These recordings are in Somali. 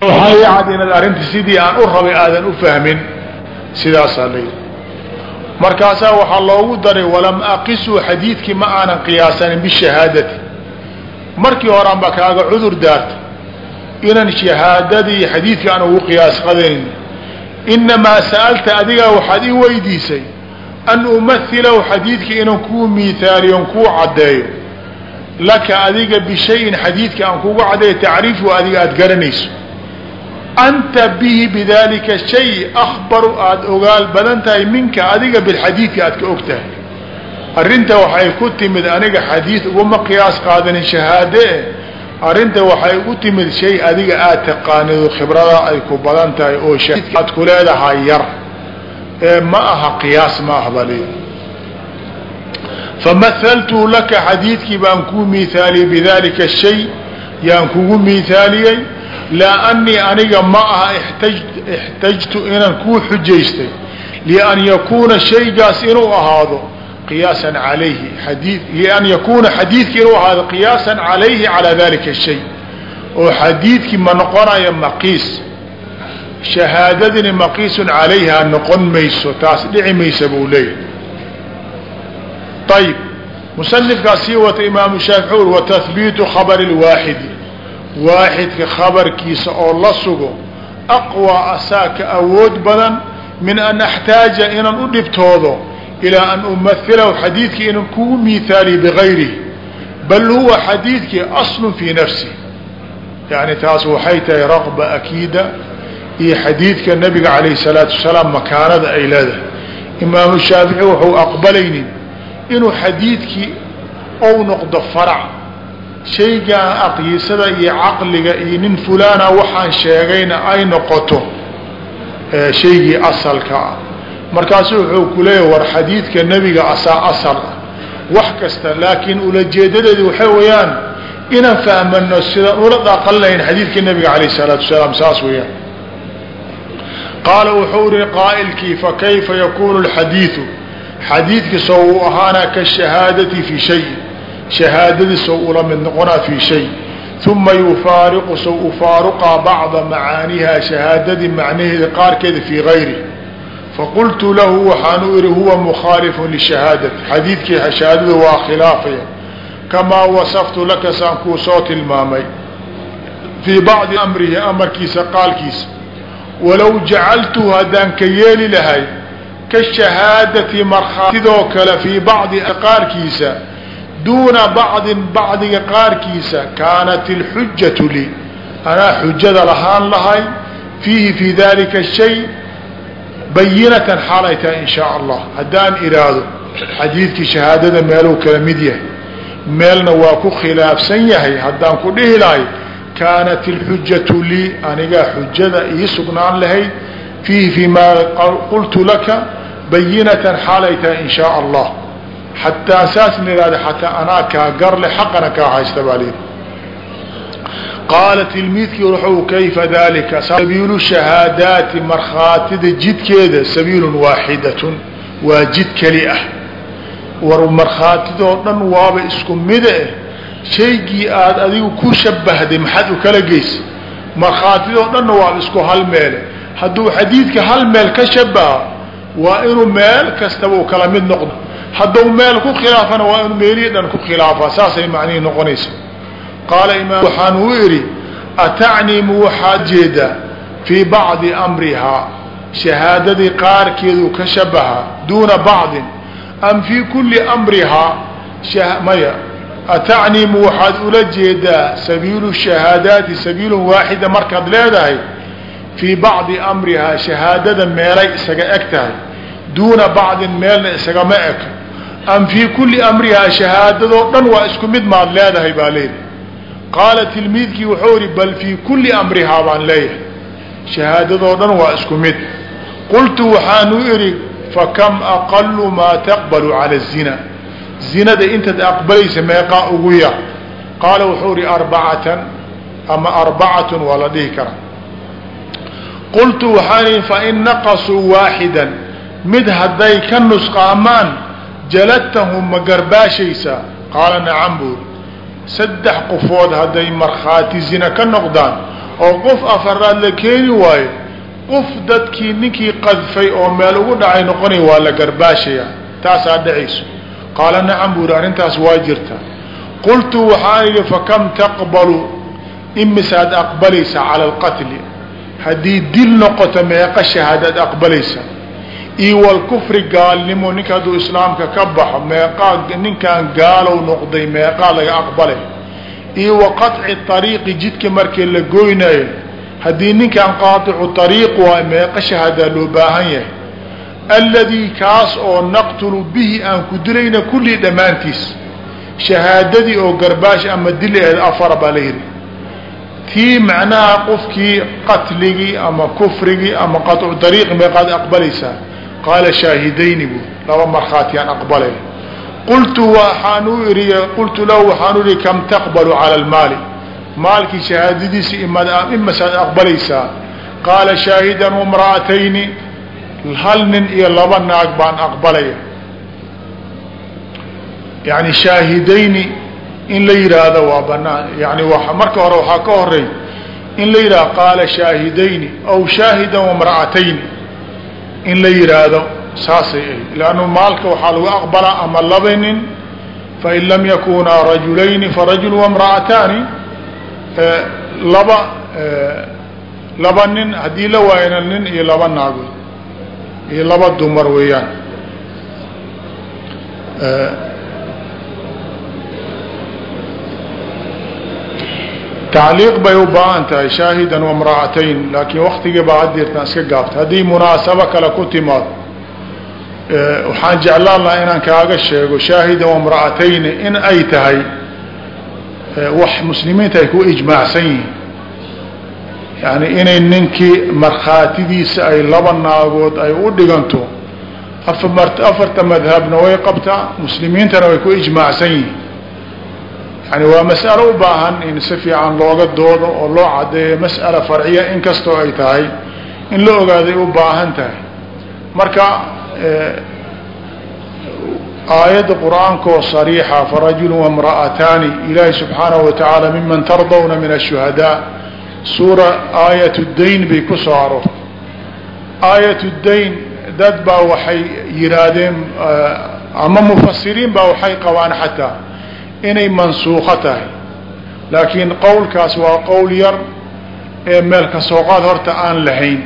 waxaa cad inaad arrinta sidii aan u rabay aadan u fahmin sidaasaa layidhi markaasaa waxaa loogu daray walam aqisuu xadiidkii ma aanan qiyaasanin bishahaadati. Markii horean baa kaaga cudur daarta inan shahaadadii xadiidka aan ugu qiyaas qadanin inamaa sa'alta adigaa waxaad i weydiisay an umahilahu xadiidka inan kuu miihaaliyon kuu caddeeyo. Laka adiga bishayin xadiidka aan kugu caddeeyo tacriifu adiga aada garanayso anta bihi bidalika shay akbaru aada ogaal badan tahay minka adiga bilxadiidka aad ka og tahay arrinta waxay ku timid aniga xadiid uguma qiyaas qaadanin shahaade arrinta waxay ugu timid shay adiga aad taqaanido khibrada ay ku badan tahay oo aad ku leedahay yar ee ma aha qiyaas ma ah bali famahaltu laka xadiidkii baan kuu miithaaliyey bidalika shay yaan kugu miithaaliyey laa anii aniga ma aha ixtajtu inaan kuu xujaystay lian yakuuna shaygaas inuu ahaado qiyaasan alayhi adii lian yakuuna xadiidki inuu ahaado qiyaasan calayhi calaa dalika shay oo xadiidkii ma noqonaya maqiis shahaadadini maqiisun calayha noqon mayso taas dhici maysa buu leeyahy ayib musanifkaas sii wata imaamu shaafici ur wa tahbiitu khabari lwaaxidi waaxidka khabarkiisa oo la sugo aqwى asaa ka awood badan min an axtaaja inaan u dhibtoodo ilaa an umahilahu xadiidkii inan kugu mihaaliy bigayrihi bal huwa xadiidkii aslu fii nafsi. Yani taas waxay tahay raqba akiida iyo xadiidka nabiga calayh salaatu wasalaam makaanada ay leedahay. Imaamu shaafici wuxuu aqbalaynin inuu xadiidkii ou noqdo farac shaygaan aqyisada iyo caqliga iyo nin fulaana waxaan sheegayna ay noqoto shaygii asalka ah. Markaasu wuxuu ku leeyahy war xadiidka nebiga asaa asal. Ah wax kasta laakiin ulajeedadeedu waxay weeyaan inaan fahmano sidaan ula dhaqan lahayn xadiidka nebiga calayh salaatu wasalaam saas weeyaan. Qaala wuxuu ihi qaa'ilkii fakayfa yakunu lxadiidu xadiidka sow uu ahaanaa kashahaadati fi shay shahaadadii sow ula mid noqonaa fi shay uma yufaariqu sow ufaaruqaa bacda macaaniha shahaadadii macnaheeda qaarkeeda fii gayri faqultu lahu waxaanu ihi huwa mukhaalifu lishahaadati. Xadiidkii shahaadada waa khilaafaya. Kamaa wasaftu laka saan kuu soo tilmaamay. Fii bacdi amrihi amarkiisa qaalkiisa. Walow jacaltuhu haddaan ka yeeli lahay kashahaadati markhaatidoo kale fii bacdi qaarkiisa duuna bacdin bacdiga qaarkiisa kaanat ilxujatu lii anaa xujada lahaan lahay fiihi fii dalika shay bayinatan xaalay tahay in shaa allah. Haddaan iraado xadiidkii shahaadada meeluu kala mid yahay. Meelna waa ku khilaafsan yahay haddaan ku dhihi lahay kaanat ilxujatu lii anigaa xujada ii sugnaan lahayd fiihi fii maa qultu laka bayinatan xaalay tahay in allah xataa saas na ihahda xataa anaa kaa garle xaqana kaa haysta baa lii qaala tilmiidkii wuxuu kayfa dalika sabiilu shahaadaati markhaatida jidkeeda sabiilun waaxidatun waa jid keli ah war markhaatidoo dhan waaba isku mide shaygii aada adigu ku shabahday maxaad u kala geysa markhaatidoo dhanna waaba isku hal meele hadduu xadiidka hal meel ka shabaha waa inuu meel kastaba u kala mid noqdo hadduu meel ku khilaafana waa inuu meelihii dhan ku khilaafa saasay macnihii noqonaysa. Qaala imaam waxaan u idhi atacnii mu waxaad jeedaa fii bacdi amrihaa shahaadadii qaarkeedu ka shabaha duuna bacdin am fii kulli amrihaa maya atacnii mu waxaad ula jeedaa sabiilu shahaadaati sabiilun waaxida markaad leedahay fii bacdi amrihaa shahaadada meelay isaga eg tahay duuna bacdin meelna isagama eg am fii kulli amrihaa shahaadadoo dhan waa isku mid maad leedahay baa leedahay qaala tilmiidkii wuxuu ihi bal fii kulli amrihaa baan leeyahay. Shahaadadoo dhan waa isku mid. Qultu waxaanu idhi fakam aqalu maa taqbalu cala zina? Zinada intaad aqbalaysa meeqaa ugu yar. Qaala wuxuu ihi arbacatan ama arbacatun waa la dhihi karaa. Qultu waxaan ihi fain naqasuu waaxidan mid hadday ka nusqaamaan jaladtahum ma garbaashaysaa qaala nacam buuri saddex qofood hadday markhaati zina ka noqdaan oo qof afaraad la keeni waayo qof dadkii ninkii qadfay oo meel ugu dhacay noqonay waa la garbaashaya. Taasaa dhacayso qaala nacam buu yihi arrintaas waa jirta. Qultu waxaan idhi fakam taqbalu? Imisaad aqbalaysa cala alqatli haddii dil noqoto meeqa shahaadaad aqbalaysa iyo walkufri gaalnimo ninka hadduu islaamka ka baxo meeqaa ninkaan gaalow noqday meeqaa laga aqbalay. Iyo wa qaطci ariiqi jidka markii la goynayo haddii ninkaan qaaicu ariiq waay meeqa shahaadaa loo baahan yahay. Alladii kaas oo naqtulu bihi aan ku dilayna kullii dhammaantiis shahaadadii oo garbaash ama dil aheed afara baa la yidhi. Tii macnaha qofkii qatligii ama kufrigii ama qaطcu ariiqi meeqaad aqbalaysaa qaala shaahidayni bu laba markhaatiyaan aqbalay qultu waxaan u iri qultu lahu waxaan u ihi kam taqbalu cala almaali maalkii shahaadadiisi imasaad aqbalaysaa qaala shaahidan wamra'atayni hal nin iyo laba naag baan aqbalaya yani shaahidayni in la yidhaahdo waa banaan yani marka hore waxaa ka horey in la yidhahdo qaala shaahidayni aw shaahidan wamra'atayni in la yidhaahdo saasay ahayd lannu maalka waxaa lagu aqbalaa ama laba nin fain lam yakunaa rajulayni farajul wamra'ataani laba laba nin haddii la waayana nin iyo laba naagood iyo laba dumar weeyaan tacliiq bay u baahan tahay shaahidan wamra'atayn laakiin waktigii baa hadeertaan iska gaabta. haddii munaasabo kale ku timaado waxaan jeclaan lahaa inaan kaaga sheego shaahidan wamra'atayni in ay tahay wax muslimiinta ay ku ijmaacsan yihiin yani inay ninkii markhaatidiisa ay laba naagood ay u dhiganto afarta madhabna way qabtaa muslimiintana way ku ijmaacsan yihiin yani waa mas'alo u baahan in si fiican looga doodo oo loo cadeeyo mas'ala farciya inkastoo ay tahay in la ogaaday u baahan tahay. Marka aayadda qur'aankoo sariixa farajulu wamra'ataani ilaahi subxaanahu wa tacaala miman tardawna min ashuhadaa suura aayat dayn bay ku soo aroortay aayat dayn dad baa waxay yidhaahdeen ama mufasiriin baa waxay qabaan xataa inay mansuuqo tahay. Laakiin qowlkaas waa qowl yar ee meel ka sooqaad horta aan lahayn.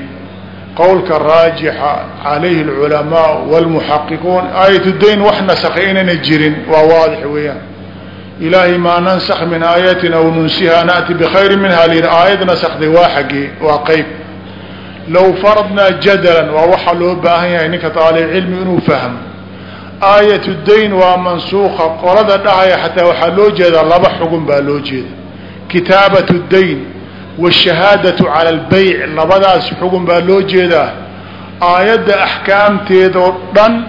Qowlka raajixa calayhi alculamaa wاlmuxaqiquun aayat dayn wax nasakhay inayna jirin waa waadix weeyaan. Ilaahay maa nansak min aayatin aw nunsiha na'ti bikhayri minha lyidhi aayad nasakday waa xaggee waa qeyb. Low faradnaa jadalan waa waxaa loo baahan yahay ninka taalib cilmi inuu fahmo aayat dayn waa mansuuqa. Qolada dhahaya xataa waxaa loo jeedaa laba xugun baa loo jeeda. Kitaabat dayn wshahaadatu cala albayc. Labadaas xugun baa loo jeedaa. Aayadda axkaamteedoo dhan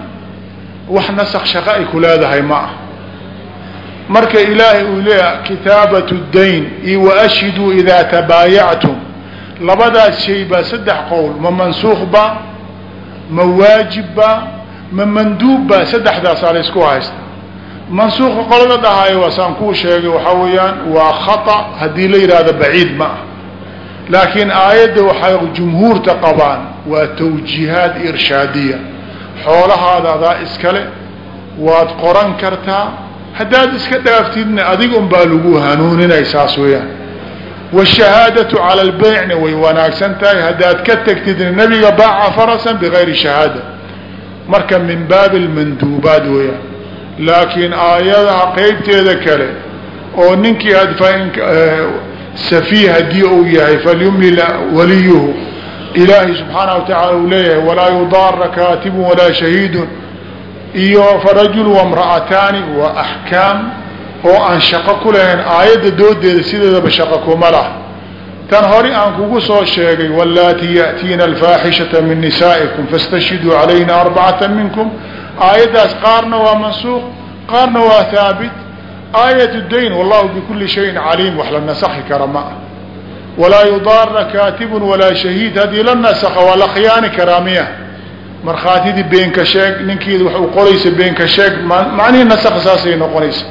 wax nasak shaqo ay ku leedahay ma ah marka ilaahay uu leeyahay kitaabatu dayn iyo waashhiduu idaa tabaayactum. Labadaas shay baa saddex qowl. Ma mansuuq ba ma waajib ba ma manduub ba saddexdaasaa la isku haysta. Mansuuqa qolada dhahaayo waasaan kuu sheegay waxaa weeyaan waa khata haddii la yidhaahdo baciid ma ah laakiin aayadda waxay jumhuurta qabaan waa tawjiihaad irshaadiya. Xoolahaada adaa iskale waad qoran kartaa haddaad iska dhaaftidna adiga un baa lagu hanuuninay saas weeyaan. Washahaadatu cala albeycna way wanaagsan tahay haddaad ka tegtidna nabiga baaca farasan bigayri shahaada marka min baabi almanduubaat weeyaan. Laakiin aayadaha qeybteeda kale oo ninkii safiih haddii uu yahay falyumlil waliyuhu ilaahay subxaana wa tacaala uu leeyahay walaa yudaara kaatibun walaa shahiidun iyo farajul wamra'ataani waa axkaam oo aan shaqo ku lahayn aayadda doodeeda sideedaba shaqo kuma lah tan hore aan kugu soo sheegay wallaatii ya'tiina alfaaxishata min nisaa'ikum fastashhiduu calayna arbacata minkum. Aayaddaas qaarna waa mansuuq qaarna waa haabit aayat dayn wallahu bikuli shayin caliim wax la nasakhi kara ma ah walaa yudaara kaatibun walaa shahiid haddii la nasakha waa la khiyaani karaa miya. Markhaatidii beenka sheeg wax u qoraysa beenka macnihii nasakha saasay noqonaysa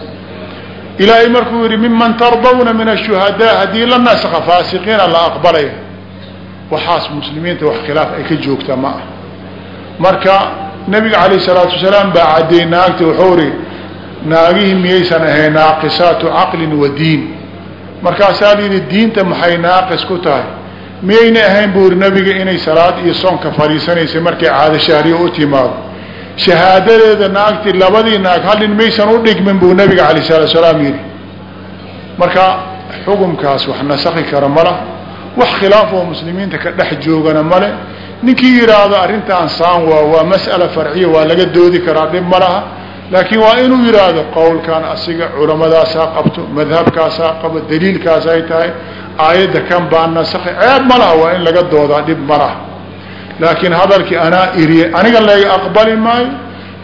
ilaahay markuu yihi miman tardawna min ashuhadaa haddii la naska faasiqiina la aqbalaya. Waxaas muslimiinta wax khilaaf ay ka joogta ma ah marka nabiga calayh salaatu wasalaam baa caddeey naagta wuxuu ri naagihii miyaysan ahayn naaqisaatu caqlin wa diin. Markaasaa layidhi diinta maxay naaqis ku tahay? Miyayna ahayn buu iri nabiga inay salaad iyo soonka fadhiisanaysay markay caado shahriya u timaado shahaadadeeda naagti labadii naag hallin maysan u dhigmin buu nabiga calayh salaatu salaam yidhi. Marka xukumkaas wax nasakhi kara mala wax khilaaf oo muslimiinta ka dhex joogana male. Ninkii yidhaahdo arrintaan saan waa waa mas'ala farciya waa laga doodi karaa dhib ma laha. Laakiin waa inuu yidhaahdo qowlkan asiga culamadaasaa qabto madhabkaasaa qabo daliilkaas ay tahay aayadda kan baa nasakhi ceeb ma laha waa in laga doodaa dhib ma laha laakiin hadalkii anaa iriye aniga laga aqbali maayo.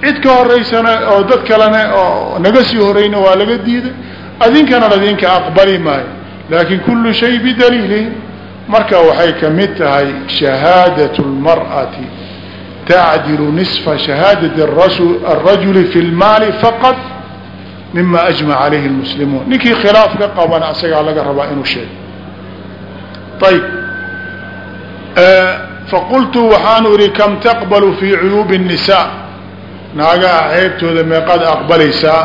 Cid ka horaysana oo dad kalena oo naga sii horeyna waa laga diiday. Adinkana ladinka aqbali maayo. Laakin kullu shay bidaliilihi marka waxay ka mid tahay shahaadat lmar'ati tacdilu nisfa shahaadati arajuli fi lmaali faqad mima ajmac calayhi lmuslimuun ninkii khilaaf ka qabana asagaa laga rabaa inuu sheego ayb faqultu waxaanu ihi kam taqbalu fi cuyuubi الnisaa naagaha ceebtooda meeqaad aqbalaysaa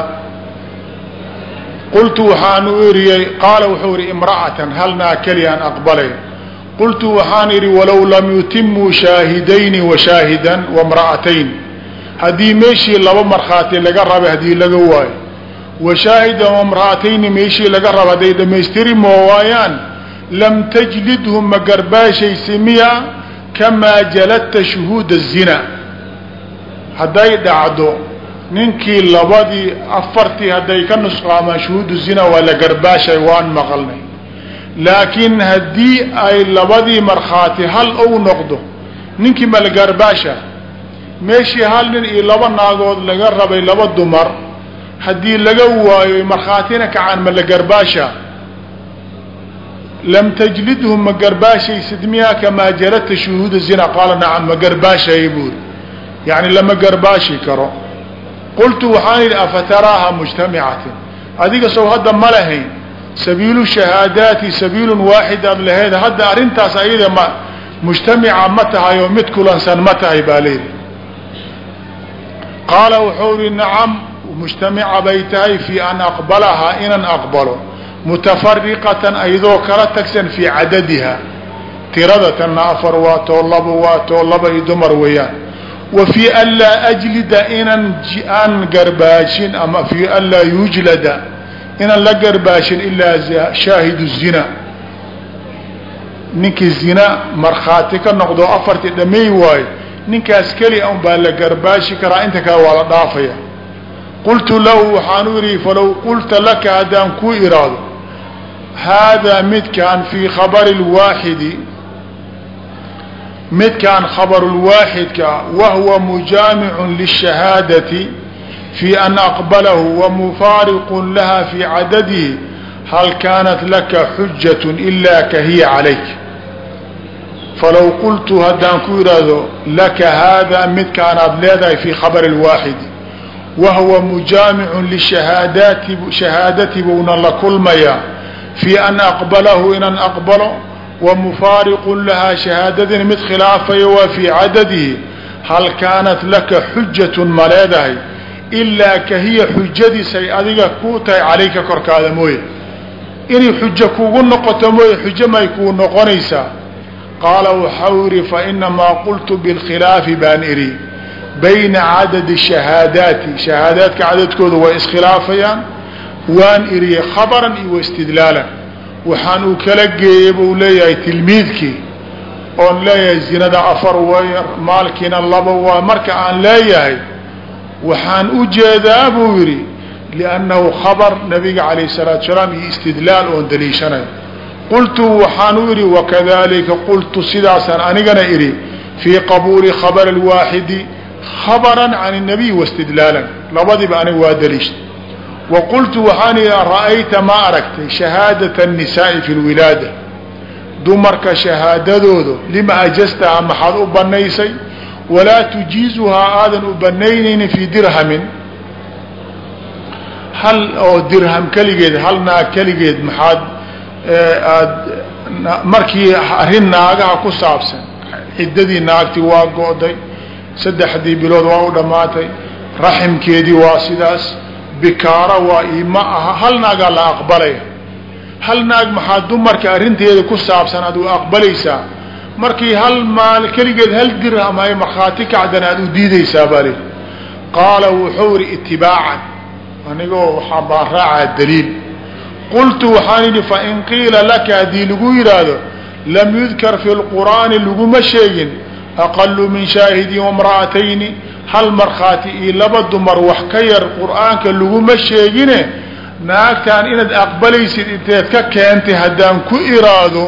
qultu waxaanu iriyey qaala wuxuu ihi imra'atan hal naag keliyaan aqbalay qultu waxaan idhi walow lam yutimuu shaahidayni washaahidan wamra'atayn haddii meeshii laba markhaati laga rabay haddii laga waayo washaahidan wamra'atayni meeshii laga raba hadday dhamaystiri moo waayaan lam tajlidhum ma garbaashaysi miya kamaa jaladta shuhuuda zina hadday dhacdo ninkii labadii afartii hadday ka nusqaamaan shuhuudu zina waa la garbaashay waan maqalnay. Laakiin haddii ay labadii markhaati hal ou noqdo ninkii ma la garbaasha? Meeshii hal nin iyo laba naagood laga rabay laba dumar haddii laga waayo markhaatina kacaan ma la garbaasha lam tajlidhum ma garbaashaysid miyaa kamaa jaladta shuhuuda zina qaala nacam ma garbaashaya buuri yani lama garbaashi karo qultu waxaan yidhi afataraaha mujtamicatin adiga sow hadda ma lahayn sabiilu shahaadaati sabiilun waaxid aad laheed hadda arrintaas ayada ma mujtamica ma tahay oo mid kulansan ma tahay baa layidhi qaala wuxuu ihi nacam mujtamica bay tahay fii an aqbalahaa inan aqbalo mutafariqatan ayadoo kala tagsan fii cadadiha. Tirada tanna afar waa labo waa laba iyo dumar weeyaan. Wa fii an laa ajlida inan aan garbaashin ama fii an laa yujlada inaan la garbaashin ilaa shaahidu zina. Ninkii zina markhaati ka noqdo afartii dhamay waayo ninkaas keliya un baa la garbaashi karaa inta kale waa la dhaafaya. Qultu lahu waxaan u idhi falow qulta laka haddaan ku iraado haadaa midkaan fii khabari lwaaxidi midkaan khabarulwaaxidka wahwa mujaamicun lishahaadati fii an aqbalahu wa mufaariqun laha fii cadadihi hal kaanat laka xujatun ilaa ka hiya calayk falow qultu haddaan ku yidhaahdo laka haadaa midkaanaad leedahay fii khabari lwaaxidi wahwa mujaamicun lishahaadaati shahaadati buuna la kulmayaa fii an aqbalahu inaan aqbalo wa mufaariqun lahaa shahaadadina mid khilaafayo waa fii cadadihi hal kaanat laka xujatun ma leedahay ilaa ka hiya xujadiisay adiga kuu tahay calayka korkaada mooye inay xujo kuugu noqoto mooye xujo may kuu noqonaysaa qaala waxau idhi fa inamaa qultu bilkhilaafi baan idhi bayna cadadi shahaadaati shahaadaadka cadadkooda way iskhilaafayaan waan idhi khabaran iyo waistidlaalan waxaan uu kala geeyey buu leeyahay tilmiidkii. Oon leeyahay zinada afar way maalkiina laba waa marka aan leeyahay. Waxaan u jeedaa buu yidhi liannahu khabar nabiga calayh salaatu salaam iyo istidlaal oon daliishanayo qultu waxaan u idhi wakadalika qultu sidaasaan anigana idhi fii qabuuli khabari lwaaxidi khabaran can الnabiy waistidlaalan labadiiba aniga waa daliishtay waqultu waxaan ihi ra'ayta ma aragtay shahaadata annisaa'i fi lwilaada dumarka shahaadadooda lima ajastahaa maxaad u bannaysay? Walaa tujiizuhaa aadan u bannaynaynin fii dirhamin. Hal oo dirham keligeed hal naag keligeed maxaad eh, aad markii arrin naagaha ku saabsan ciddadii naagtii waa go-day saddexdii bilood waa u dhammaatay raximkeedii waa sidaas bikaara waa ima aha hal naagaa la aqbalaya? Hal naag maxaa dumarka arrinteeda ku saabsan aad u aqbalaysaa? Markii hal maal keligeed hal dirham ay markhaati kacdan aad u diidaysaa baa lii qaala wuxuu ihi itibaacan anigoo waxaa baan raacaa daliil. Qultu waxaan idhi fain qiila laka haddii lagu yidhaahdo lam yudkar fi lqur'aani laguma sheegin aqalu min shaahidin wamra'atayni hal markhaati iyo laba dumar wax ka yar qur'aanka laguma sheegine naagtaan inaad aqbalaysid inteed ka keentay haddaan ku iraado.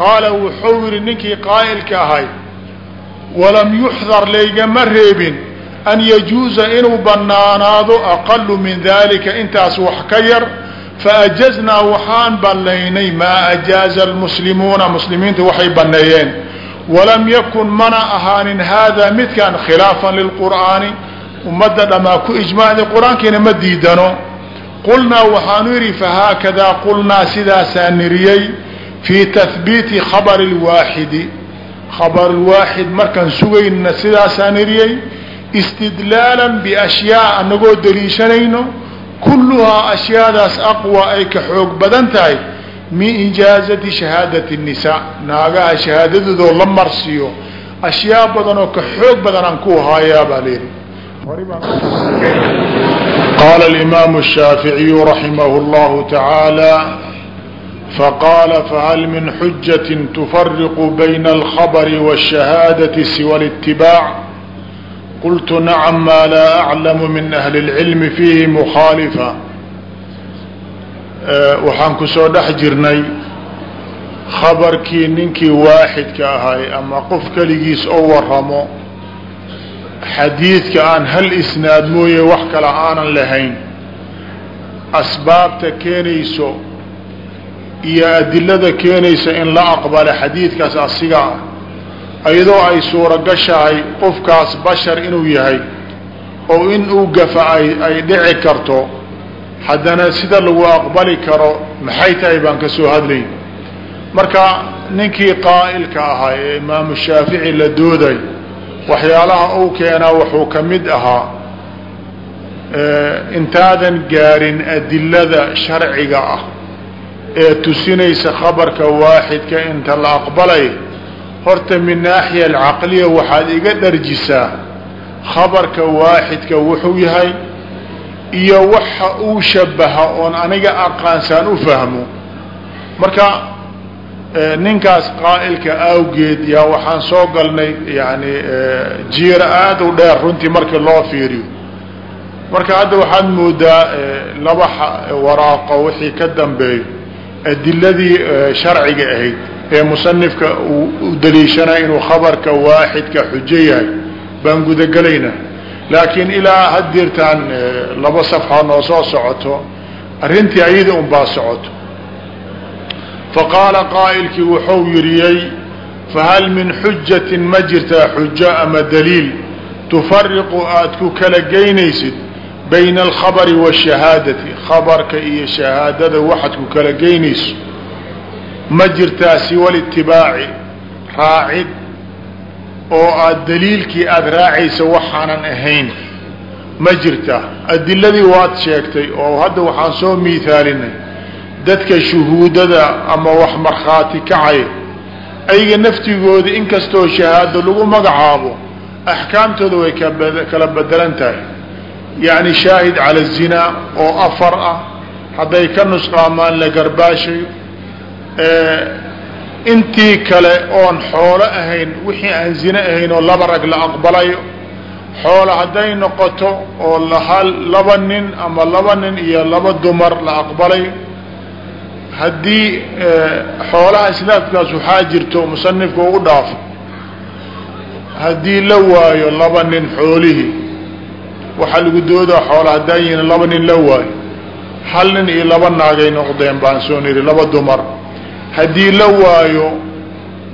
Qaala wuxuu yidhi ninkii qaa'ilka ahay walam yuxdar laygama reebin an yajuuza inuu bannaanaado aqalu min dalika intaas wax ka yar faajaznaa waxaan bannaynay maa ajaaza almuslimuuna. Muslimiinta waxay banneeyeen walam yakun mana ahaanin haadaa midkan khilaafan lilqur'aani. Ummadda dhammaa ku ijmaacday qur'aankiina ma diidano. Qulnaa waxaanu yidhi fahaakadaa qulnaa sidaasaa niriyey fii tahbiiti khabari lwaaxidi khabar lwaaxid markaan sugaynana sidaasaa niriyey istidlaalan biashyaa anagoo daliishanayno kulluhaa ashyaadaas aqwa ay ka xoog badan tahay min ijaazati shahaadati الnisaa naagaha shahaadadoodoo la marsiyo ashyaa badan oo ka xoog badan aan ku haayaa baa layidhi qaala alimaamu الshaaficiyu raximah اllahu taعaalى faqaala fahal min xujaة tufariqu bayna اlkhabr wالshahaadaةi siwa اlاtibaac qultu nacam maa laa aclamu min ahli اlcilmi fiihi mukhaalifa waxaan ku soo dhex jirnay khabarkii ninkii waaxidka ahay ama qof keligiis oo waramo xadiidka aan hal isnaad mooye wax kale aanan lahayn. Asbaabta keenayso iyo adilada keenaysa in la aqbala xadiidkaas asiga ah iyadoo ay suuragashahay qofkaas bashar inuu yahay oo in uu gafa ay dhici karto haddana sida lagu aqbali karo maxay tahay baan ka soo hadlay. Marka ninkii qaa'ilka ahaa ee imaamu shaafici la dooday waxyaalaha uu keenaa wuxuu ka mid ahaa intaadan gaarin adilada sharciga ah ee tusinaysa khabarka waaxidka inta la aqbalay. Horta min naaxiya alcaqliya waxaad iga dharjisaa khabarka waaxidka wuxuu yahay iyo waxa uu shabaha oon aniga aqaansaan u fahmo. Marka ninkaas qaa'ilka awgeed yaa waxaan soo galnay yani jiira aada u dheer runtii markii loo fiiriyo. Marka hadda waxaad moodaa laba waraaqo wixii ka dambeeyo adiladii sharciga ahayd ee musanifka u daliishanaya inuu khabarka waaxidka xujo yahay baan gudagelaynaa laakiin ilaa haddeertaan laba safxa noo soo socoto arrintii ayada un baa socoto. Faqaala qaa'ilkii wuxuu yiriyey fahal min xujatin ma jirtaa xujo ama daliil? Tufariqu aad ku kala geynaysid bayna alkhabari waashahaadati khabarka iyo shahaadada waxaad ku kala geynayso. Ma jirtaa siwa litibaaci raacid oo aad daliilkii aada raacaysa waxaanan ahayn. Ma jirta. Adiladii waad sheegtay oo hadda waxaan soo miithaalinay. Dadka shuhuudada ama wax markhaati kacay ayaga naftigooda inkastoo shahaado lagu magacaabo axkaamtooda way kala bedelan tahay. Yacni shaahid cala zinaa oo afar ah hadday ka nusqaamaan la garbaashayo intii kale oon xoolo ahayn wixii aan zine ahayn oo laba rag la aqbalayo xoolo hadday noqoto oo lahal laba nin ama laba nin iyo laba dumar la aqbalayo haddii xoolaha islaamkaas waxaa jirto musanifka ugu dhaafo haddii la waayo laba nin xoolihii waxaa lagu doodaa xoola haddaan yihiin laba nin la waayo hal nin iyo laba naagay noqdeen baan soo niri laba dumar haddii la waayo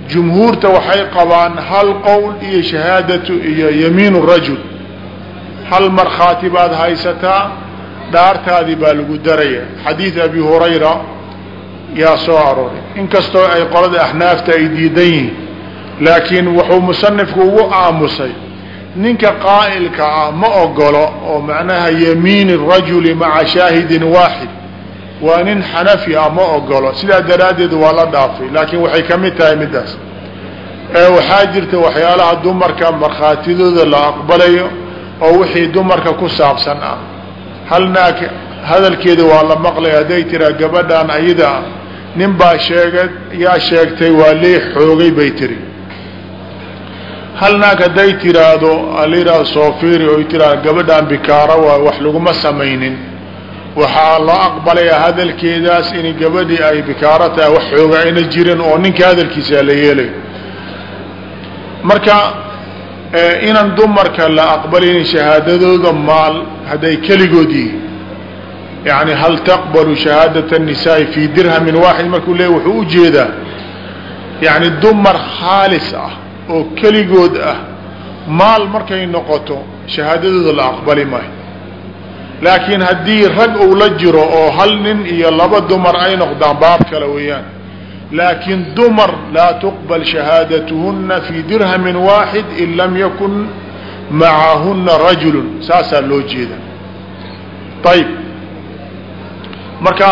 jumhuurta waxay qabaan hal qowl iyo shahaadatu iyo yamiin rajul. Hal markhaati baad haysataa dhaartaadii baa lagu daraya. Xadiid abi hurayra yaa soo arooray. Inkastoo ay qolada axnaafta ay diidan yihiin laakiin wuxuu musanifku ugu aamusay ninka qaa'ilka ah ma ogolo oo macnaha yamiini rajuli maca shaahidin waaxid waa nin xanafi ah ma ogolo sidaa daraaddeed waa la dhaafay laakiin waxay ka mid tahay middaas. Ee waxaa jirta waxyaalaha dumarka markhaatidooda la aqbalayo oo wixii dumarka ku saabsan ah. Hal naag hadalkeeda waa la maqlay hadday tiraa gabadhan ayada ah. Nin baa sheega yaa sheegtay waa lee xoogay bay tiri. Hal naag hadday tiraahdo aliraado soofiri oy tiraa gabadhan bikaara waa wax laguma samaynin waxaa loo aqbalayaa hadalkeedaas in gabadhii ay bikaaro tahay wax xooga ayna jirin oo ninka hadalkiisa la yeelay. Marka inan dumarka la aqbalaynin shahaadadooda maal hadday keligood yihiin hal taqbalu shahaadat الnisaai fi dirhamin waaxid markuu leey wuxuu u jeedaa yani dumar khaalis ah oo keligood ah maal markay noqoto shahaadadooda la aqbali maayo laakiin haddii rag uu la jiro oo hal nin iyo laba dumar ay noqdaan baab kale weeyaan. Laakiin dumar laa tuqbal shahaadatuhuna fi dirhamin waaxid in lam yakun macahuna rajulu saasaa loo jeeda. Ayb marka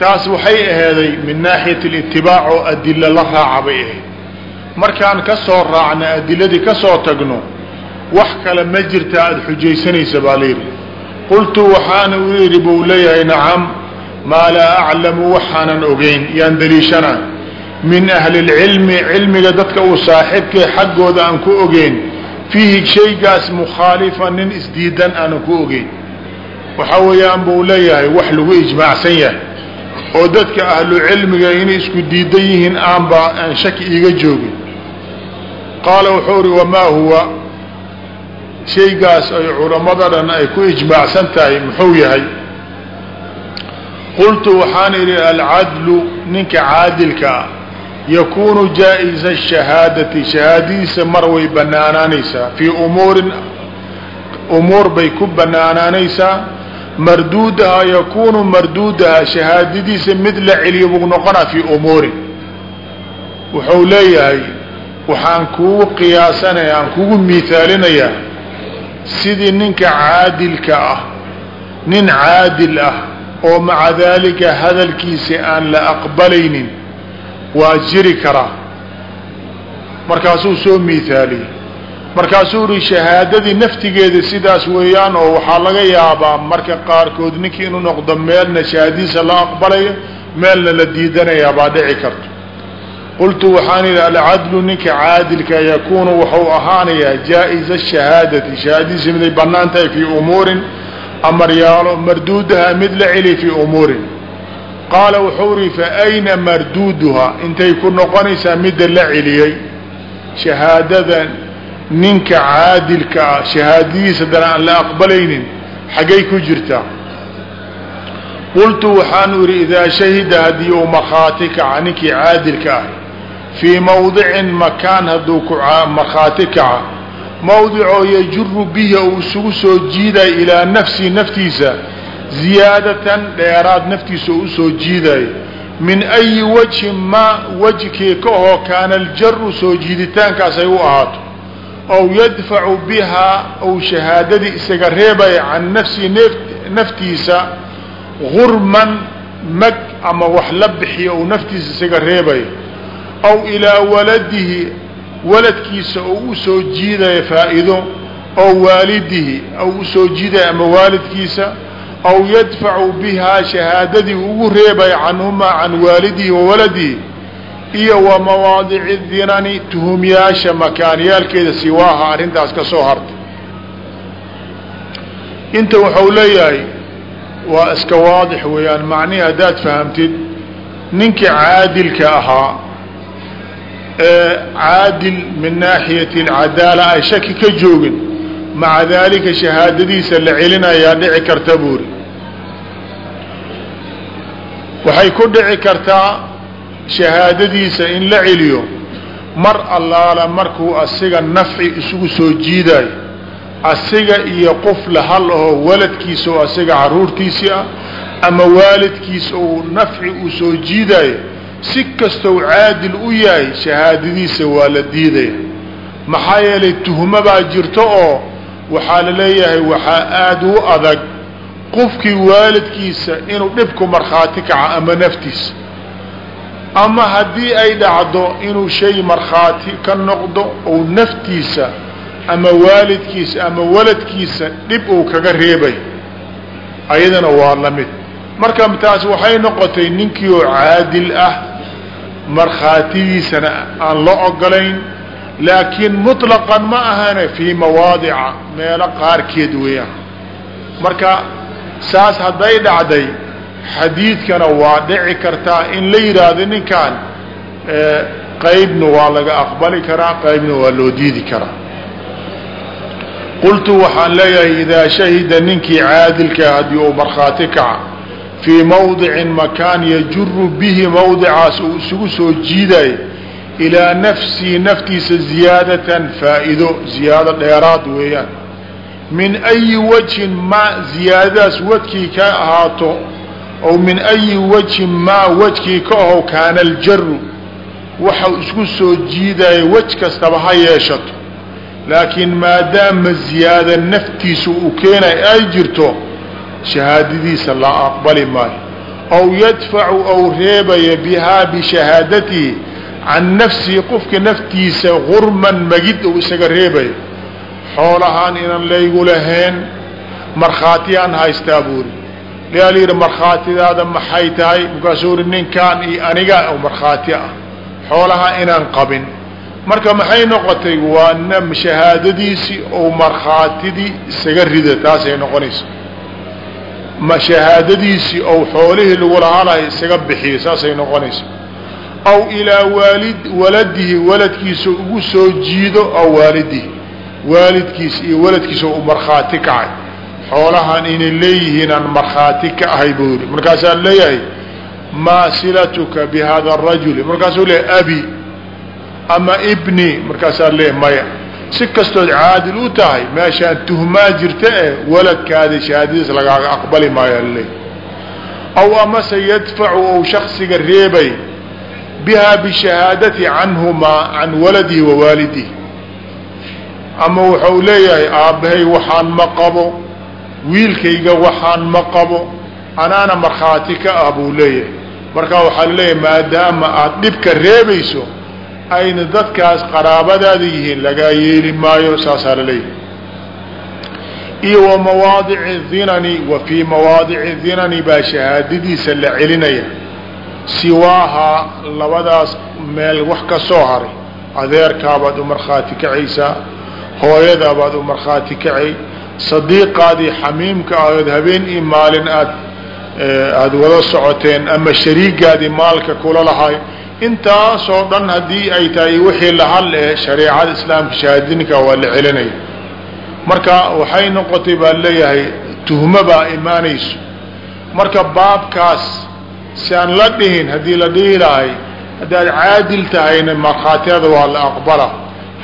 taas waxay aheeday min naaxiyat litibaac oo adila la raaca bay ahayd. Markaan ka soo raacna adiladii ka soo tagno wax kale ma jirta aada xujaysanaysa baa layidhi qultu waxaana u yidhi buu leeyahay nacam maa laa aclamu waxaanan ogeyn. Yaan daliishanaa min ahli lcilmi cilmiga dadka uu saaxiibkay xaggooda aan ku ogeyn fiihi shaygaas mukhaalifa nin isdiidan aanan ku ogeyn. Waxaa weeyaan buu leeyahay wax lagu ijmaacsan yahay. Oo dadka ahlu cilmiga inay isku diidan yihiin aanba aan shaki iiga joogin. Qaala wuxuu uri wamaa huwa shaygaas ay culammada dhan ay ku ijmaacsan tahay muxuu yahay? Qultu waxaan idhi alcadlu ninka caadilka ah yakuunu jaa-iza shahaadati. Shahaadadiisa mar way banaanaanaysaa fii umuurin umuur bay ku banaanaanaysaa marduudahaa yakuunu marduudahaa shahaadadiisa mid la celiyo buu noqonaa fii umuurin. Wuxuu leeyahay waxaan kugu qiyaasanaya aan kugu miithaalinayaa sidii ninka caadilka ah nin caadil ah oo maca daalika hadalkiisa aan la aqbalaynin waa jiri karaa markaasuu soo miithaaliyey. Markaasuu uri shahaadadii naftigeeda sidaas weeyaan oo waxaa laga yaabaa marka qaarkood ninkii inuu noqdo meelna shahaadadiisa la aqbalayo meelna la diidanayaa baa dhici karto qultu waxaan idhi alcadlu ninka caadilka yakuunu wuxuu ahaanayaa jaa-iza shahaadati shahaadadiisa miday bannaan tahay fii umuurin amaryaalo marduudaha mid la celi fii umuurin qaala wuxuu ihi fa ayna marduuduhaa intay ku noqonaysaa midda la celiyey shahaadada ninka caadilka ah shahaadadiisa dana aan la aqbalaynin xaggay ku jirtaa qultu waxaanu idhi idaa shahida haddii uu markhaati kaca ninkii caadilka ah fii mawdicin makaan hadduu markhaati kaca mawdicoo yajuru bihi uu isugu soo jiidayo ilaa nafsihi naftiisa. Ziyaadatan dheeraad naftiisa oo u soo jiidayo min ayi wajhin ma wajkii ka ahoo kaana aljaru soo jiiditaankaas ay u ahaato. Ow yadfacu bihaa ou shahaadadii isaga reebaya can nafsihi naftiisa gurman mag ama wax la bixiyo ou naftiisa isaga reebaya aw ilaa waladihi waladkiisa oo u soo jiidaya faa'iido ow waalidihi aw u soo jiidaya ama waalidkiisa aw yadfacu bihaa shahaadadii ugu reebaya canhumaa can waalidihi wa waladihi iyo wa mawaadici dinani tuhumyaasha makaaniyaalkeeda siwaaha arrintaas ka soo hartay inta waxau leeyahay waa iska waadix weeyaan macnihi haddaad fahamtid ninkii caadilka ahaa caadil min naaxiyati alcadaala ay shaki ka joogin maca daalika shahaadadiisa la celinayaa dhici karta buuri. Waxay ku dhici kartaa shahaadadiisa in la celiyo mar allaala markuu asiga nafci isugu soo jiidaayo asiga iyo qof lahal ahoo waladkiisa oo asiga caruurtiisii ah ama waalidkiisa ou nafci uu soo jiidayo si kastou caadil u yahay shahaadadiisa waa la diidaya. Maxaa yeelay tuhmo baa jirto oo waxaa la leeyahay waxaa aada u adag qofkii waalidkiisa inuu dhibku markhaati kaca ama naftiisa ama haddii ay dhacdo inuu shay markhaati ka noqdo ou naftiisa ama waalidkiisa ama waladkiisa dhib uu kaga reebay ayadana waa la mid. Marka taas waxay noqotay ninkii oo caadil ah markhaatidiisana aan la ogolayn laakiin muطlaqan ma ahane fii mawaadica meelo qaarkeed weeyaan. Marka saas hadday dhacday xadiidkana waa dhici kartaa in la yidhaahdo ninkan qaybna waa laga aqbali karaa qaybna waa loo diidi karaa. Qultu waxaan leeyahay idaa shahida ninkii caadilka haddii uu markhaati kaca fii mawdicin makaan yajuru bihi mawdicaas uu isugu soo jiidayo ilaa nafsihi naftiisa ziyaadatan faa'ido ziyaado dheeraad weeyaan. Min ayi wajhin ma ziyaadadaas wajkii ka ahaato ow min ayi wajhin maa wajkii ka aho kaana aljaru waxau isku soo jiidaya wej kastaba ha yeeshato. Laakiin maadaama ziyaada naftiisa uu keenay ay jirto shahaadadiisa la aqbali maayo aw yadfacu aw reebaya bihaa bishahaadatihi can nafsihi qofka naftiisa gurman magid uu isaga reebayo. Xoolahaan inaan laygu lahayn markhaatiyaan haystaa buuri liyaa la yidhi markhaatidaada maxay tahay? Markaasuu uri ninkaan iyo aniga oo markhaati ah. Xoolaha inaan qabin. Marka maxay noqotay? Waa nam shahaadadiisii ou markhaatidii isaga rida taasay noqonaysa ma shahaadadiisii ou xoolihii lagu lahaalahay isaga bixiyo saasay noqonaysa. Aw ilaa waalid waladihi waladkiisa ugu soo jiido aw waalidihi. Waalidkiisa iyo waladkiisa u markhaati kacay xoolahan inay leeyihiin markhaati ka ahay buu yidhi. Markaasaa leeyahay maa silatuka bi arajuli markaasuu leeyahy abi ama ibni. Markaasaa leeyahy maya si kastood caadil u tahay meeshaan tuhmaa jirta ee waladkaadi shahaadadiis lagaaga aqbali maayo laleeyahy aw amase yadfacu ou shaksiga reebay biha bishahaadati canhumaa can waladihi wa waalidihi ama wuxuu leeyahay aabbahay waxaan ma qabo wiilkayga waxaan ma qabo anaana markhaati ka ah buu leeyahay. Marka waxaa la leeyahay maadaama aada dhibka reebayso ayna dadkaas qaraabadaada yihiin lagaa yeeli maayo saasaa la leeyahay iyo wa mawaadici dhinani wa fii mawaadici dhinani baa shahaadadiisa la celinaya. Siwaahaa labadaas meel wax ka soo haray. Adeerkaabaad u markhaati kacaysaa hooyadaabaad u markhaati kacay sadiiqaadii xamiimka ahood habeen iyo maalin aad aada wada socoteen ama shariigaadii maalka kula lahay intaasoo dhan haddii ay tahay wixii lahal ee shareecada islaamka shahaadinka waa la celinaya. Marka waxay noqotay baa leeyahay tuhmo baa imaanayso. Marka baabkaas si aan la dhihin haddii la dhihi lahay haddaad caadil tahayna markhaatiyada waa la aqbala.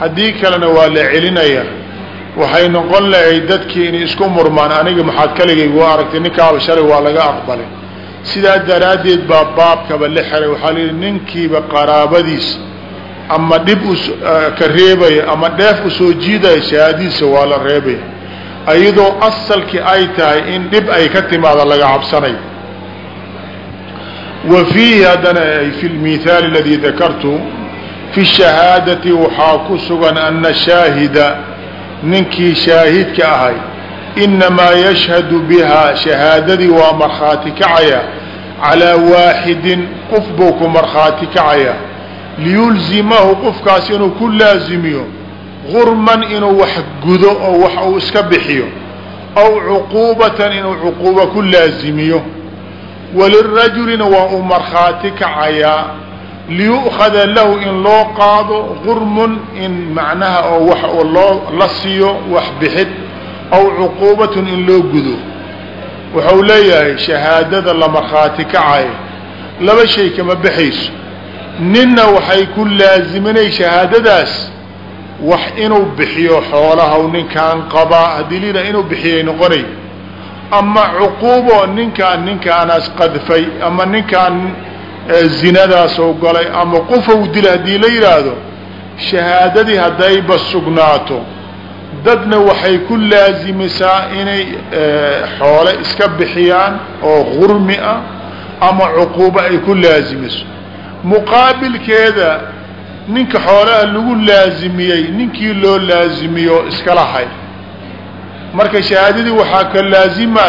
Haddii kalena waa la celinaya waxay noqon lahay dadkii inay isku murmaan aniga maxaad kaligay waa aragtay ninkaaba shalay waa laga aqbalay sidaa daraaddeed baa baabkaba la xeray waxaa la yidhi ninkiiba qaraabadiis ama dhib ka reebaya ama dheef u soo jiidaya shahaadiisa waa la reebaya. Iyadoo asalkii ay tahay in dhib ay ka timaada laga cabsanayo wa fiihi haddana fi lmithaali aladii dakartu fi shahaadati waxaa ku sugan ana shaahida ninkii shaahidka ahay inamaa yashhadu bihaa shahaadadii waa markhaati kacaya calaa waaxidin qof buu ku markhaati kacaya liyulzimahu qofkaas inuu ku laazimiyo gurman inuu wax gudo oo wax uu iska bixiyo aw cuquubatan inuu cuquuba ku laazimiyo walirajulina waa uu markhaati kacayaa liyu'khada lahu in loo qaado gurmun in macnaha oo wax loo la siiyo wax bixid aw cuquubatun in loo gudo wuxuu leeyahay shahaadada la markhaati kacayo laba shay kama baxayso ninna waxay ku laaziminay shahaadadaas wax inuu bixiyo xoolaha ninkaan qabaa haddii lida inuu bixiyay noqonay. Ama cuquubo ninkaan ninkaanaas qadfay ama ninkaan zinadaas oo galay ama qofow dila haddii la yidhaahdo shahaadadii haddayba sugnaato dadna waxay ku laazimisaa inay xoole iska bixiyaan oo gurmi ah ama cuquubo ay ku laazimiso. Muqaabilkeeda ninka xoolaha lagu laazimiyey ninkii loo laazimiyo iskala hay. Marka shahaadadii waxaa ka laazima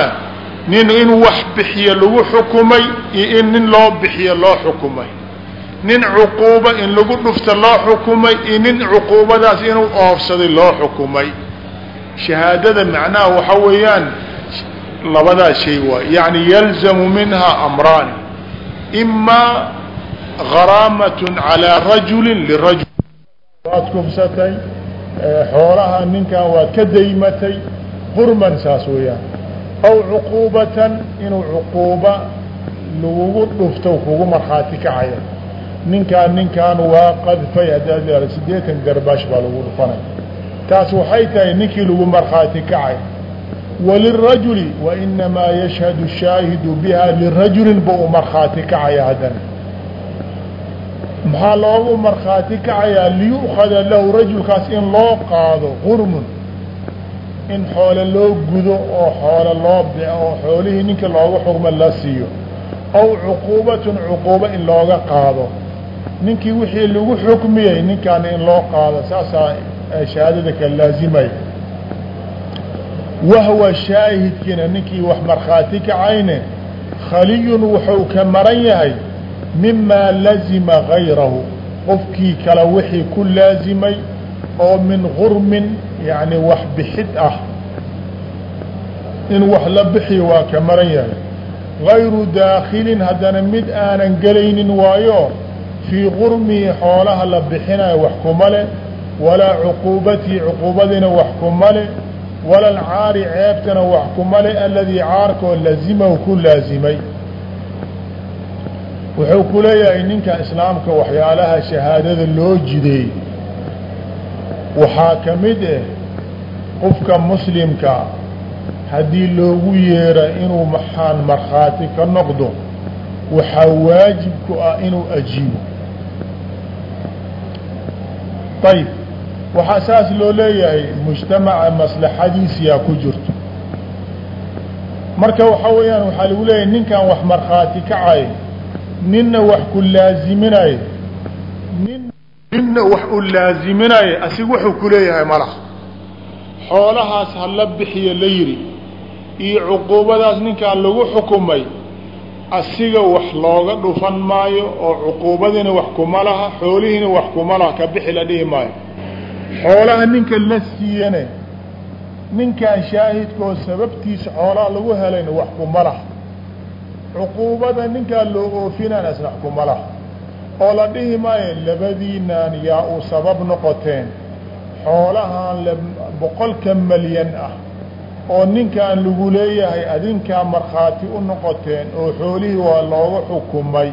nin inuu wax bixiyo lagu xukumay iyo in nin loo bixiyo loo xukumay. Nin cuquuba in lagu dhufta loo xukumay iyo nin cuquubadaas inuu oofsaday loo xukumay shahaadada macnaha waxa weeyaan labadaas shay waay yani yalzamu minha amraani imaa garaamatun calaa rajulin lirajul. Waad kufsatay xoolaha ninkan waad ka daymatay qurman saas weeyaan. Aw cuquubatan inuu cuquuba lagugu dhufto kugu markhaati kacaya ninkaan ninkaan waa qadfay haddaad sideetan garbaash baa lagu dhufanay taas waxay tahay ninkii lagu markhaati kacay. Walirajuli wainamaa yashhadu shaahidu biha lirajulin ba u markhaati kacaya haddana. Maxaa loogu markhaati kacayaa liyu'khada lahu rajulkaas in loo qaado qurmun in xoole loo gudo oo xoole loo oo xoolihii ninka looga xugma la siiyo. Aw cuquubatun cuquubo in looga qaado. Ninkii wixii lagu xukmiyey ninkaana in loo qaado saasaa shahaadada ka laazimay. Wahwa shaahidkiina ninkii wax markhaati kacayne khaliyun wuxuu ka maran yahay mimaa lazima gayrahu qofkii kale wixii ku laazimay oo min gurmin yani wax bixid ah. In wax la bixiyo waa ka maran yahay. Gayru daakhilin haddana mid aanan gelaynin waayo fii gurmihi xoolaha la bixinayo wax kuma le walaa cuquubatihi cuquubadiina wax kuma le wala alcaari ceebtana wax kuma le aladii caarkoo lazimahu ku laazimay. Wuxuu ku leeyahay ninka islaamka waxyaalaha shahaadada loo jideey waxaa ka mid ah qofka muslimka haddii loogu yeera inuu maxaan markhaati ka noqdo waxaa waajib ku ah inuu ajiibo. Ayb waxaa saas loo leeyahay mujtamaca maslaxadiisiyaa ku jirto. Marka waxaa weeyaan waxaa lagu leeyahay ninkan wax markhaati kacay ninna wax ku laaziminayo nin ninna wax u laaziminayo asiga wuxuu ku leeyahay mala xoolahaas ha la bixiyo la yidhi iyo cuquubadaas ninkaan lagu xukumay asiga wax looga dhufan maayo oo cuquubadiina wax kuma laha xoolihiina wax kuma laha ka bixi la dhihi maayo xoolaha ninka la siiyane ninkaan shaahidkoo sababtiisa xoolaha lagu helayna wax kuma laha cuquubada ninkaan loo oofinaan asna wax kuma laha oo la dhihi maayo labadiinaan yaa u sabab noqoteen. Xoolahaan boqolka malyan ah oo ninkaan lagu leeyahay adinkaa markhaati u noqoteen oo xoolihii waa looga xukumay.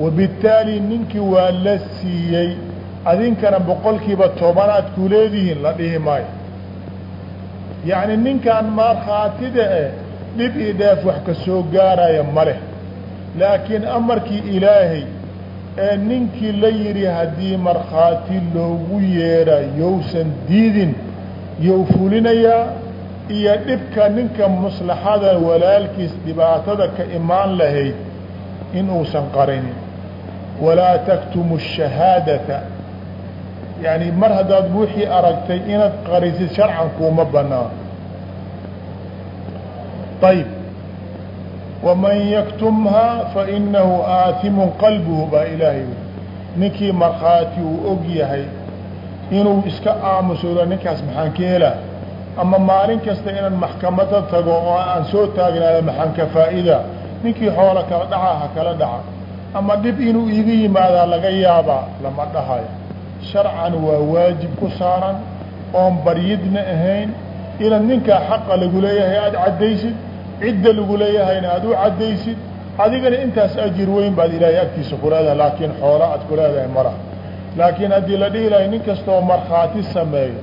Wabittaali ninkii waa la siiyey adinkana boqolkiiba tobanaad ku leedihiin la dhihi maayo. Yacni ninkaan markhaatida eh dhib io dheef wax ka soo gaaraya ma leh. Laakiin amarkii ilaahay ee ninkii la yidhi haddii markhaati loogu yeedha yowsan diidin yow fulinayaa iyo dhibka ninka maslaxada walaalkiis dhibaatada ka imaan lahayd in uusan qarinin. Walaa taktumu shahaadata yani mar haddaad wixii aragtay inaad qarisid sharcan kuuma banaan ayb waman yaktumhaa fainahu aatimun qalbuhu baa ilaahay ninkii markhaati uu og yahay inuu iska aamuso ninkaas maxaan ka helaa ama maalin kasta inaan maxkamada tago oo aan soo taagnaada maxaan ka faa'ida ninkii xoolo kala dhaca ha kala dhaca ama dhib inuu iiga yimaadaa laga yaabaa lama dhahayo sharcan waa waajib ku saaran oon baryidna ahayn. Inaad ninkaa xaqa lagu leeyahay aada caddaysid cidda lagu leeyahayna aada u caddaysid adigana intaas ajir weyn baad ilaahay agtiisa ku leedahay laakiin xoola aad ku leedahay mara laakiin haddii la dhihi lahay nin kastoo markhaati sameeyo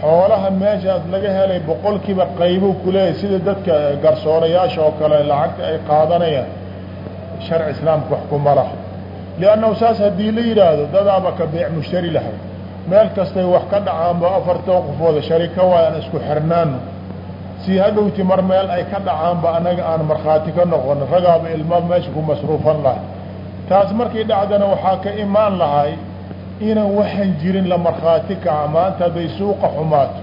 xoolaha meeshaas laga helay boqolkiiba qaybu kuleeyahay sida dadka garsoorayaasha oo kale lacagta ay qaadanayaan sharci islaamka wax kuma laha liannahu saas haddii la yidhaahdo dadaaba ka beec mushtari lahay meel kastay wax ka dhacaanba afartan qofooda sharika waay aan isku xirnaano si hadhowti mar meel ay ka dhacaanba annaga aan markhaati ka noqono ragaaba ilma meesha ku masruufan lahay taas markay dhacdana waxaa ka imaan lahay inaan waxaan jirin la markhaati kaca maanta hadday suuqa xumaato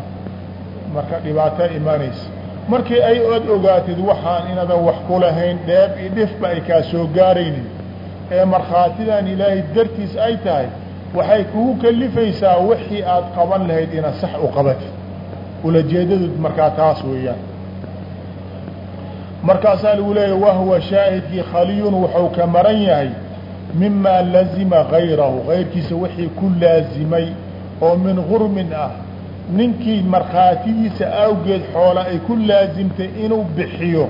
marka dhibaataa imaanaysa markii ay od ogaatid waxaan inaadan wax ku lahayn dheeb iyo dhifba ay kaa soo gaaraynin ee markhaatidan ilaahay dartiis ay tahay waxay kugu kalifaysaa wixii aad qaban lahayd inaad sax u qabatid ulajeedadu markaa taas weeyaan. Markaasaa lagu leeyahy wahwa shaahidkii khaliyun wuxuu ka maran yahay mimaa lazima gayrahu gayrkiisa wixii ku laazimay oo min gurmin ah. Ninkii markhaatidiisa awgeed xoola ay ku laazimtay inuu bixiyo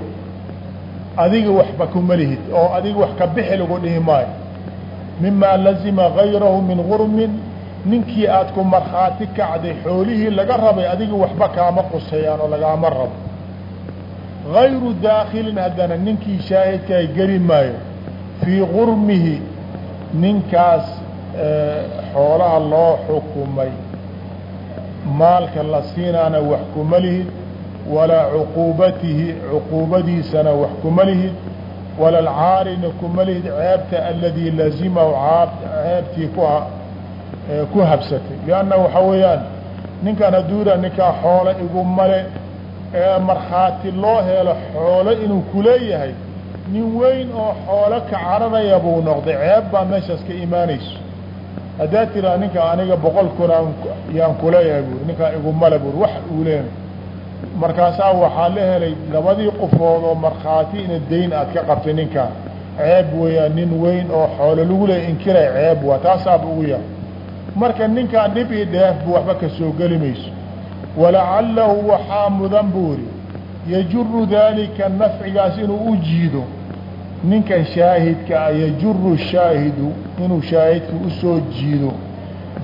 adiga waxba kuma lihid oo adiga wax ka bixi lagu dhihi maayo. Mimaa lazima gayrahu min gurmin ninkii aad ku markhaati kacday xoolihii laga rabay adiga waxba kaama qusayaan oo lagaama rabo. Gayru daakhilin haddana ninkii shaahidka ay geli maayo fii gurmihi ninkaas xoolaha loo xukumay. Maalka la siinaana wax kuma lihid walaa cuquubatihi cuquubadiisana wax kuma lihid wala alcaarina kuma lihid ceebta aladii lazimahu ceebtii ku habsatay lianna waxaa weeyaan ninkan haduura ninkaa xoolo igu male ee markhaati loo helo xoolo inuu kuleeyahay nin weyn oo xoolo ka cararaya buu noqday ceeb baa meeshaas ka imaanayso haddaad tiraa ninka aniga boqol kun yaan kuleeyahay buuri ninkaa igumale buuri wax uu leeyahay markaasaa waxaa la helay labadii qofood oo markhaati ina dayn aad ka qabtay ninkaan ceeb weeyaan nin weyn oo xoolo lagu leeya inkiray ceeb waa taasaaba ugu yar. Marka ninkaan dhib io dheef bu waxba ka soo geli mayso. Walacalahu waxaa mudan buuri yajuru daalika nafcigaas inuu u jiido. Ninkan shaahidka ah yajuru shaahidu inuu shaahidka u soo jiido.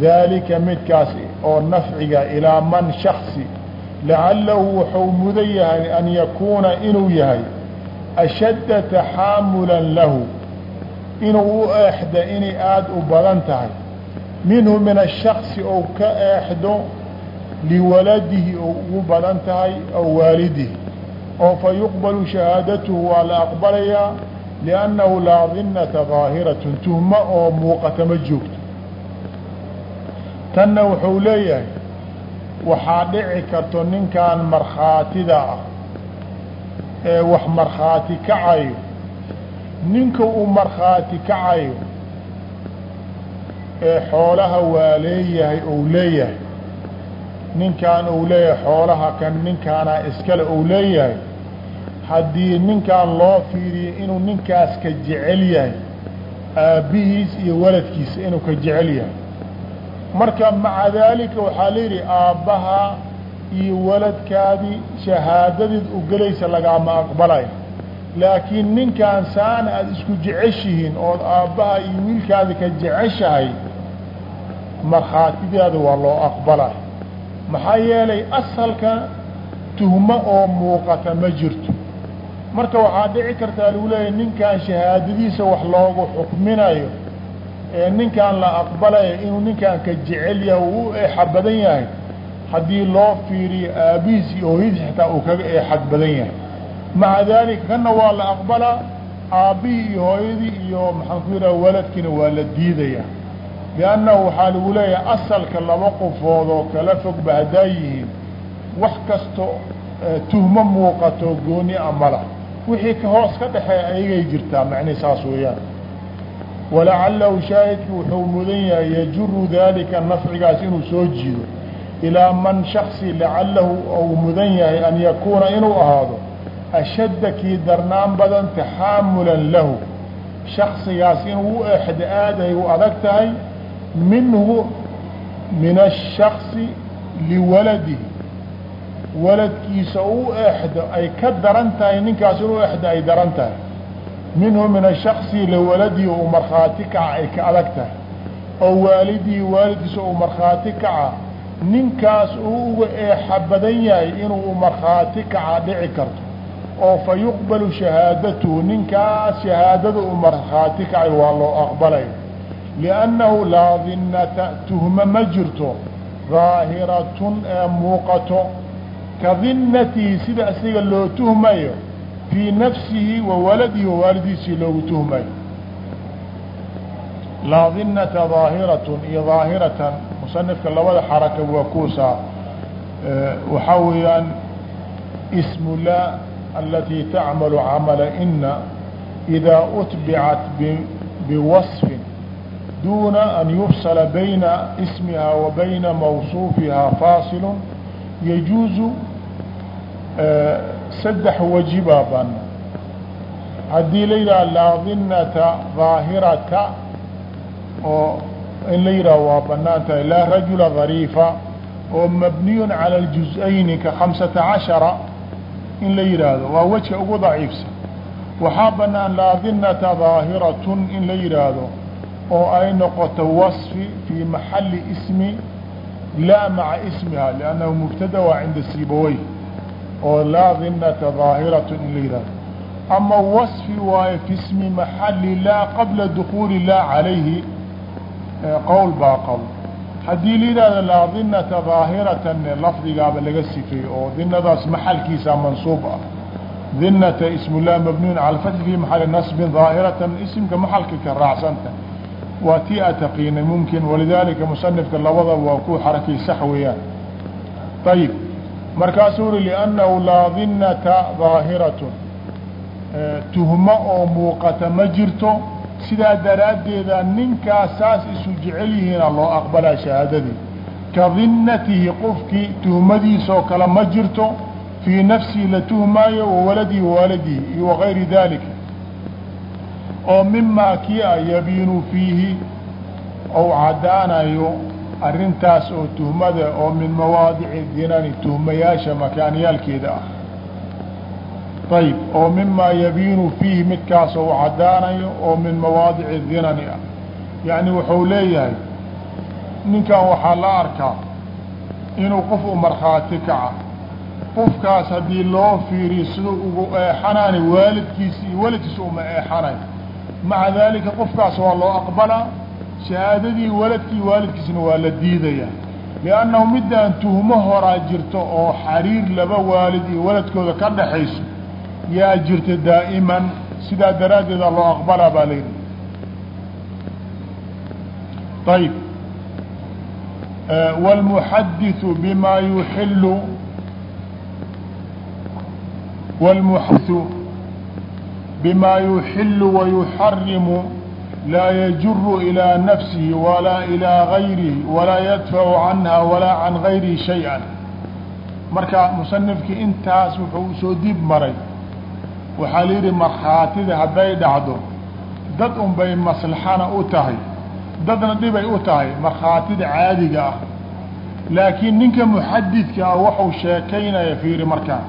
Daalika midkaas oo nafciga ilaa man shaksi lacalahu wuxuu mudan yahay an yakuuna inuu yahay ashadda taxaamulan lahu inuu u eexda inay aada u badan tahay minhu min ashaksi ou ka eexdo liwaladihi ou ugu badan tahay aw waalidihi oo fa yuqbalu shahaadatuhu waa la aqbalayaa liannahu laa dinnata daahiratun tuhmo oo muuqata ma joogto tanna wuxuu leeyahay waxaa dhici karto ninkan markhaatida ah ee wax markhaati kacayo ninka uu markhaati kacayo ee xoolaha waa leeyahay ou leeyahay ninkaan ou leeyahay xoolaha kan ninkaanaa iskale ou leeyahay haddii ninkaan loo fiiriyo inuu ninkaas ka jecel yahay aabbihiis iyo waladkiisa inuu ka jecel yahay marka maca daalika waxaa layidhi aabbaha iyo waladkaadii shahaadadeed u gelaysa lagaama aqbalay laakiin ninkaan saana aada isku jeceshihiin ood aabbaha iyo wiilkaada ka jeceshahay markhaatideeda waa loo aqbalay. Maxaa yeelay asalka tuhmo oo muuqata ma jirto. Marka waxaa dhici kartaa lagu leeyahay ninkaan shahaadadiisa wax loogu xukminayo ee ninkaan la aqbalayo inuu ninkaan ka jecel yahay uu u eexa badan yahay haddii loo fiiriyo aabihiis iyo hooyadiis xitaa uu kaga eexad badan yahay. Maca daalika kana waa la aqbalaa aabbihii iyo hooyadii iyo maxaan ku yidhaha waladkiina waa la diidaya liannahu waxaa lagu leeyahay asalka laba qofood oo kala fogba haddaa yihiin wax kasto tuhmo muuqato gooni a mala wixii ka hoos ka dhexeeya ayagay jirtaa macnihi saas weeyaan walacalahu shaahidku wuxuu mudan yahay yajuru daalika nafcigaas inuu soo jiido ilaa man shaksi lacalahu ou mudan yahay an yakuuna inuu ahaado ashadda kii darnaan badan taxaamulan lahu shaksigaas inuu u exda aad ay u adag tahay minhu min ashaksi liwaladihi waladkiisa u exdo ay ka daran tahay ninkaas inuu exdo ay daran tahay minhu min ashaksi liwaladihi uu markhaati kaca ay ka adag tahay oo waalidii waalidkiisa uu markhaati kaca ninkaas uu uga eexa badan yahay inuu markhaati kaca dhici karto. Oo fa yuqbalu shahaadatuhu ninkaas shahaadada uu markhaati kacay waa loo aqbalay. Liannahu laa dinnata tuhma ma jirto. Daahiratun ee muuqato. Ka dinnatihi sida asiga loo tuhmayo fii nafsihi wa waladihi wa waalidiisii loogu tuhmayo laa dinnata daahiratun iyo daahiratan musanifka labada xaraka waa kuusaa waxaa weeyaan ismu laa alatii tacmalu camala ina idaa utbicat biwasfin duuna an yufsala bayna ismiha wa bayna mawsuufihaa faasilun yajuuzu saddex waji baa bana haddii la yidhaha laa dinnata daahirata oo in la yidhaho waa bannaan tahay laa rajula dhariifa oo mabniyun cala اljuz-ayni ka khamsata cashara in la yidhaahdo waa wejka ugu daciifsan. Waxaa banaan laa dinnata daahiratun in la yidhaahdo oo ay noqoto wasfi fii maxali ismi laa maca ismiha liannahu mubtada waa cinda siibawey oo laa dinnata daahiratun in la yidhahdo ama wasfi waayo fi ismi maxali laa qabla dukuuli laa calayhi qowl baa qabo. Haddii la yidhahdo laa dinata daahiratan lafdigaaba laga sifeey oo dinadaas maxalkiisa mansuub ah. Dinata ismullah mabniyun cala fatxi fi maxali nasbin daahiratan isimka maxalka ka raacsanta. Waa tii a taqiinay mumkin. Walidaalika musanifka labada waa ku xarakay sax weeyaan. Ayib markaasuu uri liannahu laa dinata daahiratun tuhmo oo muuqata ma jirto. Sidaa daraaddeeda ninkaas saas isu jecel yihiina loo aqbalaa shahaadadii. Ka dinnatihi qofkii tuhmadiisoo kale ma jirto. Fii nafsihi la tuhmaayo wa waladihi wawaaladihi iyo wagayri daalika oo mimaa kii a yabiinu fiihi ou caddaanayo arrintaas oo tuhmada oo min mawaadici dinani tuhmayaasha makaaniyaalkeeda ah. Ayb oo mimaa yabiinu fiihi midkaas ou caddaanayo oo min mawaadici dinani ah. Yacni wuxuu leeyahay ninkan waxaa la arkaa inuu qof u markhaati kaca. Qofkaas haddii loo fiiriyo siduu ugu eexanaani waalidkiisi iyo waladkiisa uma eexanay maca daalika qofkaas waa loo aqbalaa shahaadadii waladkii waalidkiisna waa la diidaya liannahu midaan tuhmo horaa jirto oo xariir laba waalid iyo waladkooda ka dhaxayso yaa jirta daa'iman sidaa daraaddeeda loo aqbalaa baa layidhi ayb wاlmuxadiثu bima yuxilu wاlmuxadiثu bima yuxilu wayuxarimu laa yajuru ilىa nafsihi walaa ilىa gayrihi walaa yadfacu canha walaa can gayrihi shay-an marka musanifkii intaas wuxuu u soo dib maray waxaa la yidhi markhaatida hadday dhacdo dad unbay maslaxana u tahay dadna dhibay u tahay markhaatida caadiga ah laakiin ninka muxadidka ah waxuu sheekaynaya fiiri markaa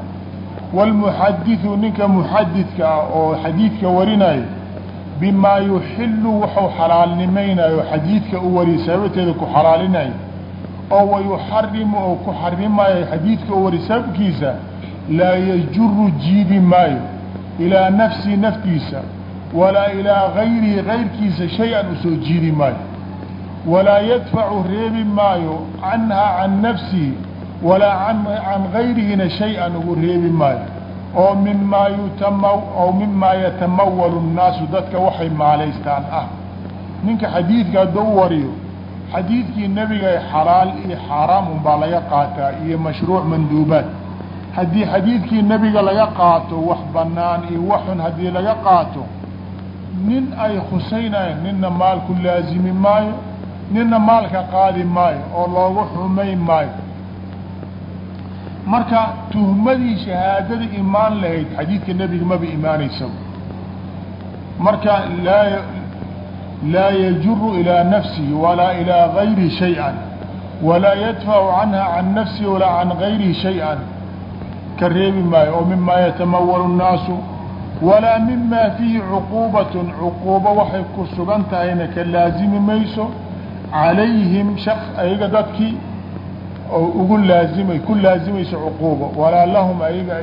walmuxadidu ninka muxadidka ah oo xadiidka warinaya bimaa yuxilu waxuu xalaalnimaynayo xadiidka u wari sababteeda ku xalaalinayo oo wayuxarimu oo ku xarimayo xadiidka u wari sababkiisa laa yajuru jiidi maayo ilaa nafsihi naftiisa walaa ilaa gayrihi gayrkiisa shay-an u soo jiidi maayo walaa yadfacu reebi maayo canhaa can nafsihi walaa can gayrihina shay-an ugu reebi maayo oo mimaa yutama oo mimaa yatamawalu nnaasu dadka waxay maalaystaan ah. Ninka xadiidka hadduu wariyo xadiidkii nebiga xalaal iyo xaaraam unbaa laga qaataa iyo mashruuc manduubaad. Haddii xadiidkii nebiga laga qaato wax bannaan iyo waxun haddii laga qaato nin ay khusaynayan ninna maalku laazimi maayo ninna maalka qaadi maayo oo loogu xumayn maayo marka tuhmadii shahaadada imaan lahayd xadiidka nebiga maba imaanaysa marka laa laa yajuru ilaa nafsihi walaa ilaa gayrihi shay-an walaa yadfacu canha can nafsihi walaa can gayrihi shay-an. Ka reebi maayo oo mimaa yatamawalu nnaasu walaa mimaa fiihi cuquubatun cuquubo waxay ku sugan tahayna ka laasimi mayso calayhim shaq ayaga dadkii oo ugu laazimay ku laazimayso cuquuba walaa lahum ayaga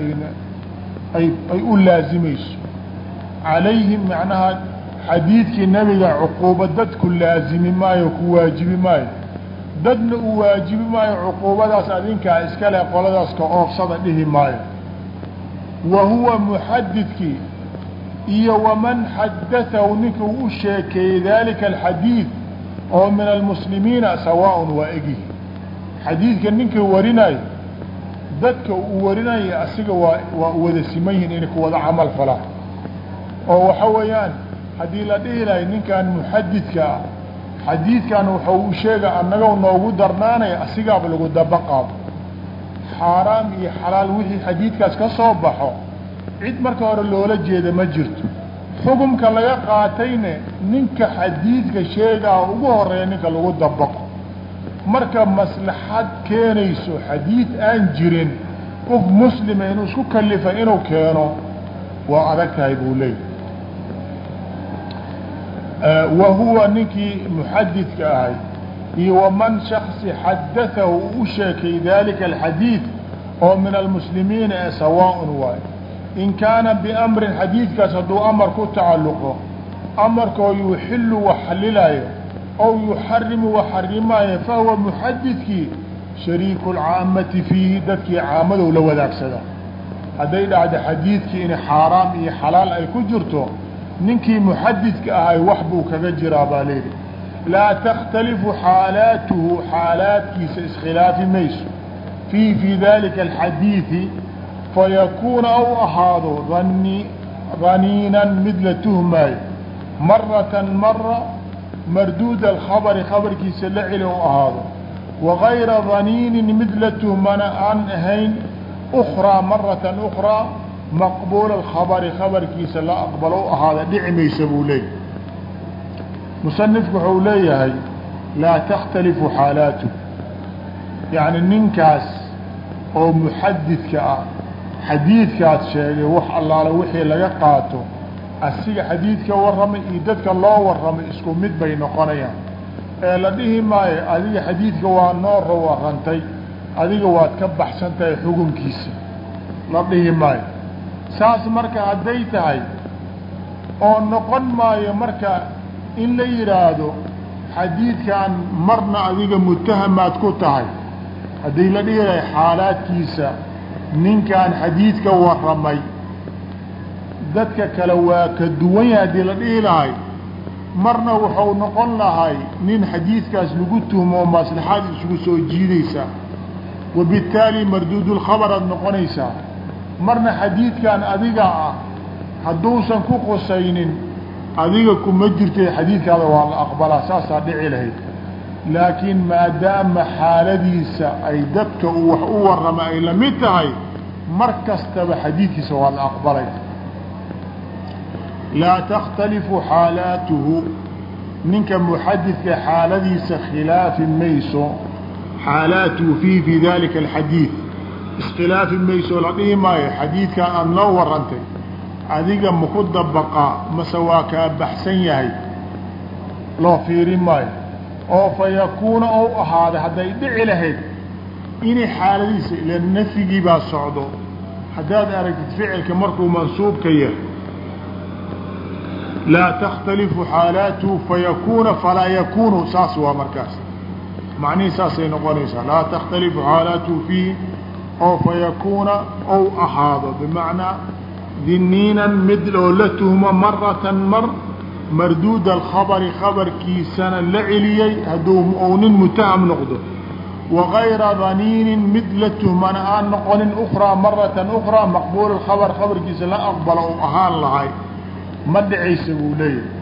ay u laazimayso calayhim macnaha xadiidkii nabiga cuquuba dadku laazimi maayo ku waajibi maayo. Dadna uu waajibi maayo cuquubadaas adinkaa iska leh qoladaas ka oofsada dhihi maayo. Wa huwa muxadidkii iyo waman xadatahu ninka u sheekeeyey dalika alxadiid oo min almuslimiina sawaaءun waa egyihi xadiidka ninka warinayo dadka uu warinayo asiga waa waa wada siman yihiin inay ku wada camal falaan. Oo waxa weeyaan haddii la dhihi lahay ninkan muxadidka ah xadiidkan wuxuu u sheega annaga noogu darnaanaya asigaaba lagu dabaqaabo xaaraam iyo xalaal wixii xadiidkaas ka soo baxo cid marka hore loola jeeda ma jirto. Xukumka laga qaatayne ninka xadiidka sheegaa ugu horreeya ninka lagu dabaqo marka maslaxad keenayso xadiid aan jirin qof muslima inuu isku kalifa inuu keeno waa adag tahay buu leeyahy wa huwa ninkii muxadidka ahay iyo waman shaksi xadatahu u sheekay dalika alxadiid oo min almuslimiina ee sawaaءun waayo in kaana biamrin xadiidkaas hadduu amar ku tacalluqo amarkoo yuxilu wax xalilayo ow yuxarimu wax xarimaayo fahuwa muxadidkii shariiku lcaamati fiihi dadkii caamadow la wadaagsada hadday dhacdo xadiidkii in xaaraam iyo xalaal ay ku jirto ninkii muxadidka ahay wax buu kaga jiraa baa leehi laa takhtalifu xaalaatuhu xaalaadkiisa iskhilaafi mayso fii fii dalika alxadiidi fayakuuna ou ahaado ani daniinan mid la tuhmaayo maratan mara marduuda alkhabari khabarkiisa la celi ou ahaado. Wagayra daniinin mid la tuhmana aan ahayn ukraa maratan ukraa maqbuul alkhabari khabarkiisa la aqbalo u ahaada dhici maysa buu leeyahay. Musanifku wuxuu leeyahay laa takhtalifu xaalaatu. Yacni ninkaas oo muxadidka ah xadiidkaad sheegay wax allaale wixii laga qaato asiga xadiidka warramay iyo dadka loo warramay isku mid bay noqonayaan. Ee la dhihi maayo adiga xadiidka waa noora warrantay adiga waad ka baxsan tahay xukunkiisa. La dhihi maayo. Saas marka hadday tahay oo noqon maayo marka in la yidhaahdo xadiidkan marna adiga mutahamaad ku tahay. Haddii la dhihi lahay xaalaadkiisa ninkan xadiidka warramay dadka kale waa ka duwan yahay haddii la dhihi lahay. Marna wuxuu noqon lahay nin xadiidkaas lagu tuhmo maslaxaad isugu soo jiidaysa. Wabittaali marduudulkhabar aad noqonaysaa marna xadiidkan adiga ah hadduusan ku qusaynin adiga kuma jirtay xadiidkaada waa la aqbalaa saasaa dhici lahayd. Laakiin maadaama xaaladiisa ay dadka uu wax u warrama ay la mid tahay mar kastaba xadiidkiisa waa la aqbalay laa takhtalifu xaalaatuhu. Ninka muxadidka xaaladiisa khilaafi mayso xaalaatuhu fii fi dalika alxadiid. Iskhilaafi mayso la dhihi maayo xadiidkan aada noo warrantay. Adiga maku dabaqaa mase waa kaa baxsan yahay? Loo fiiri maayo. Oo fa yakuuna ou ahaaday hadday dhici lahayd inay xaaladiisa ila nafyigii baa socdo. Haddaad aragtid ficilka markuu mansuubka yahay laa takhtalifu xaalaatuhu fayakuuna falaa yakuunu saas waa markaas macnihii saasay noqonaysaa laa takhtalifu xaalaatuhu fiihi oo fayakuuna ou ahaado bimacnaa diniinan mid oo la tuhmo maratan mar marduuda alkhabari khabarkiisana la celiyey hadduu ou nin mutaham noqdo wagayra daniinin mid la tuhmana aan noqonin ukraa maratan ukraa maqbuul alkhabar khabarkiisa la aqbalo ou ahaan lahay ma dhicaysa buu leeyahay.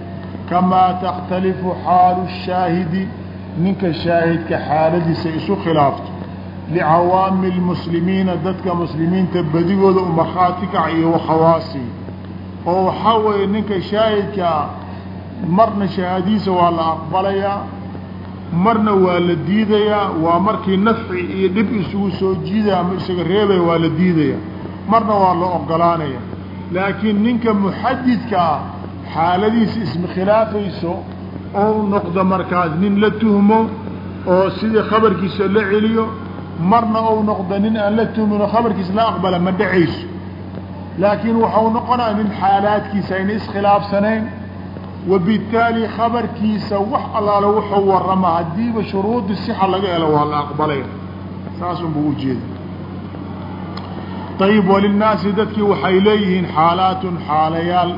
Kamaa takhtalifu xaalu shaahidi ninka shaahidka xaaladiisa isu khilaafto. Licawaami lmuslimiina dadka muslimiinta badigooda u markhaati kac iyo wakhawaasi oo waxaa weeye ninka shaahidka ah marna shahaadiisa waa la aqbalayaa marna waa la diidayaa waa markii nafci iyo dhib isugu soo jiidaya ama isaga reebaya waa la diidaya. Marna waa la ogolaanaya laakiin ninka muxadidka ah xaaladiisa isma khilaafayso ou noqdo markaas nin la tuhmo oo sidii khabarkiisa la celiyo marna ou noqdo nin aan la tuhmin oo khabarkiisa la aqbala ma dhacayso. Laakiin waxau noqonaya nin xaalaadkiisa ayna iskhilaafsanayn wabittaali khabarkiisa wax allaale wuxuu warama haddiiba shuruudi sixa laga helo waa la aqbalaya. Saasun buu ujeeda ayib walinnaasi dadkii waxay leeyihiin xaalaatun xaalayaal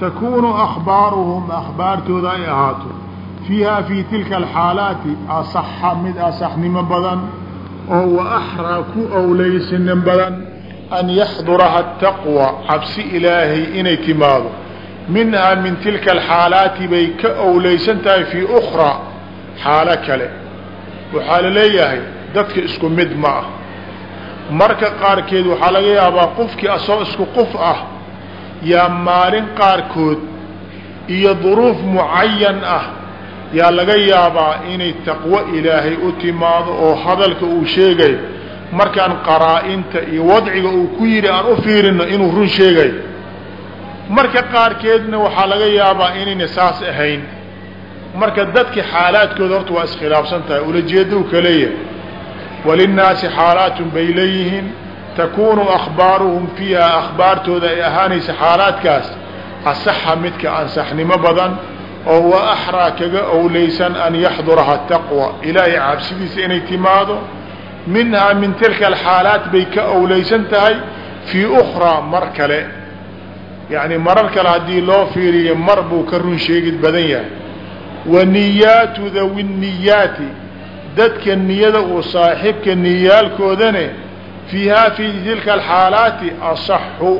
takuunu akhbaaruhum akhbaartooda ay ahaato fiiha fii tilka alxaalaati asaxa mid asaxnimo badan oo wa axraa ku owleysinan badan an yaxduraha ataqwa cabsi ilaahay inay timaado minhaa min tilka alxaalaati bay ka owleysan tahay fii ukraa xaalo kale waxaa la leeyahay dadka isku mid ma ah marka qaarkeed waxaa laga yaabaa qofkii asoo isku qof ah yaa maalin qaarkood iyo duruuf mucayan ah yaa laga yaabaa inay taqwo ilaahay u timaado oo hadalka uu sheegayo markaan qaraa-inta iyo wadciga uu ku yidhi aan u fiirino inuu run sheegayo marka qaarkeedna waxaa laga yaabaa inayna saas ahayn. Marka dadki xaalaadkooda horta waa iskhilaafsan tahay ulajeedou ka leeyahay walinnaasi xaalaatun bay leeyihiin takuunu akhbaaruhum fiiha akhbaartooda ay ahaanaysa xaalaadkaas asaxa midka ansaxnimo badan oo wa axraa kaga owleysan an yaxduraha taqwa ilaahay cabsidiisa inay timaado minhaa min tilka alxaalaat bay ka owleysan tahay fii ukraa mar kale yacni marar kale haddii loo fiiriyo mar buu ka run sheegid badan yahay wa niyaatu dawi niyaati dadka niyada uu saaxiibka niyaalkoodane fiihaa fii tilka alxaalaati asaxu.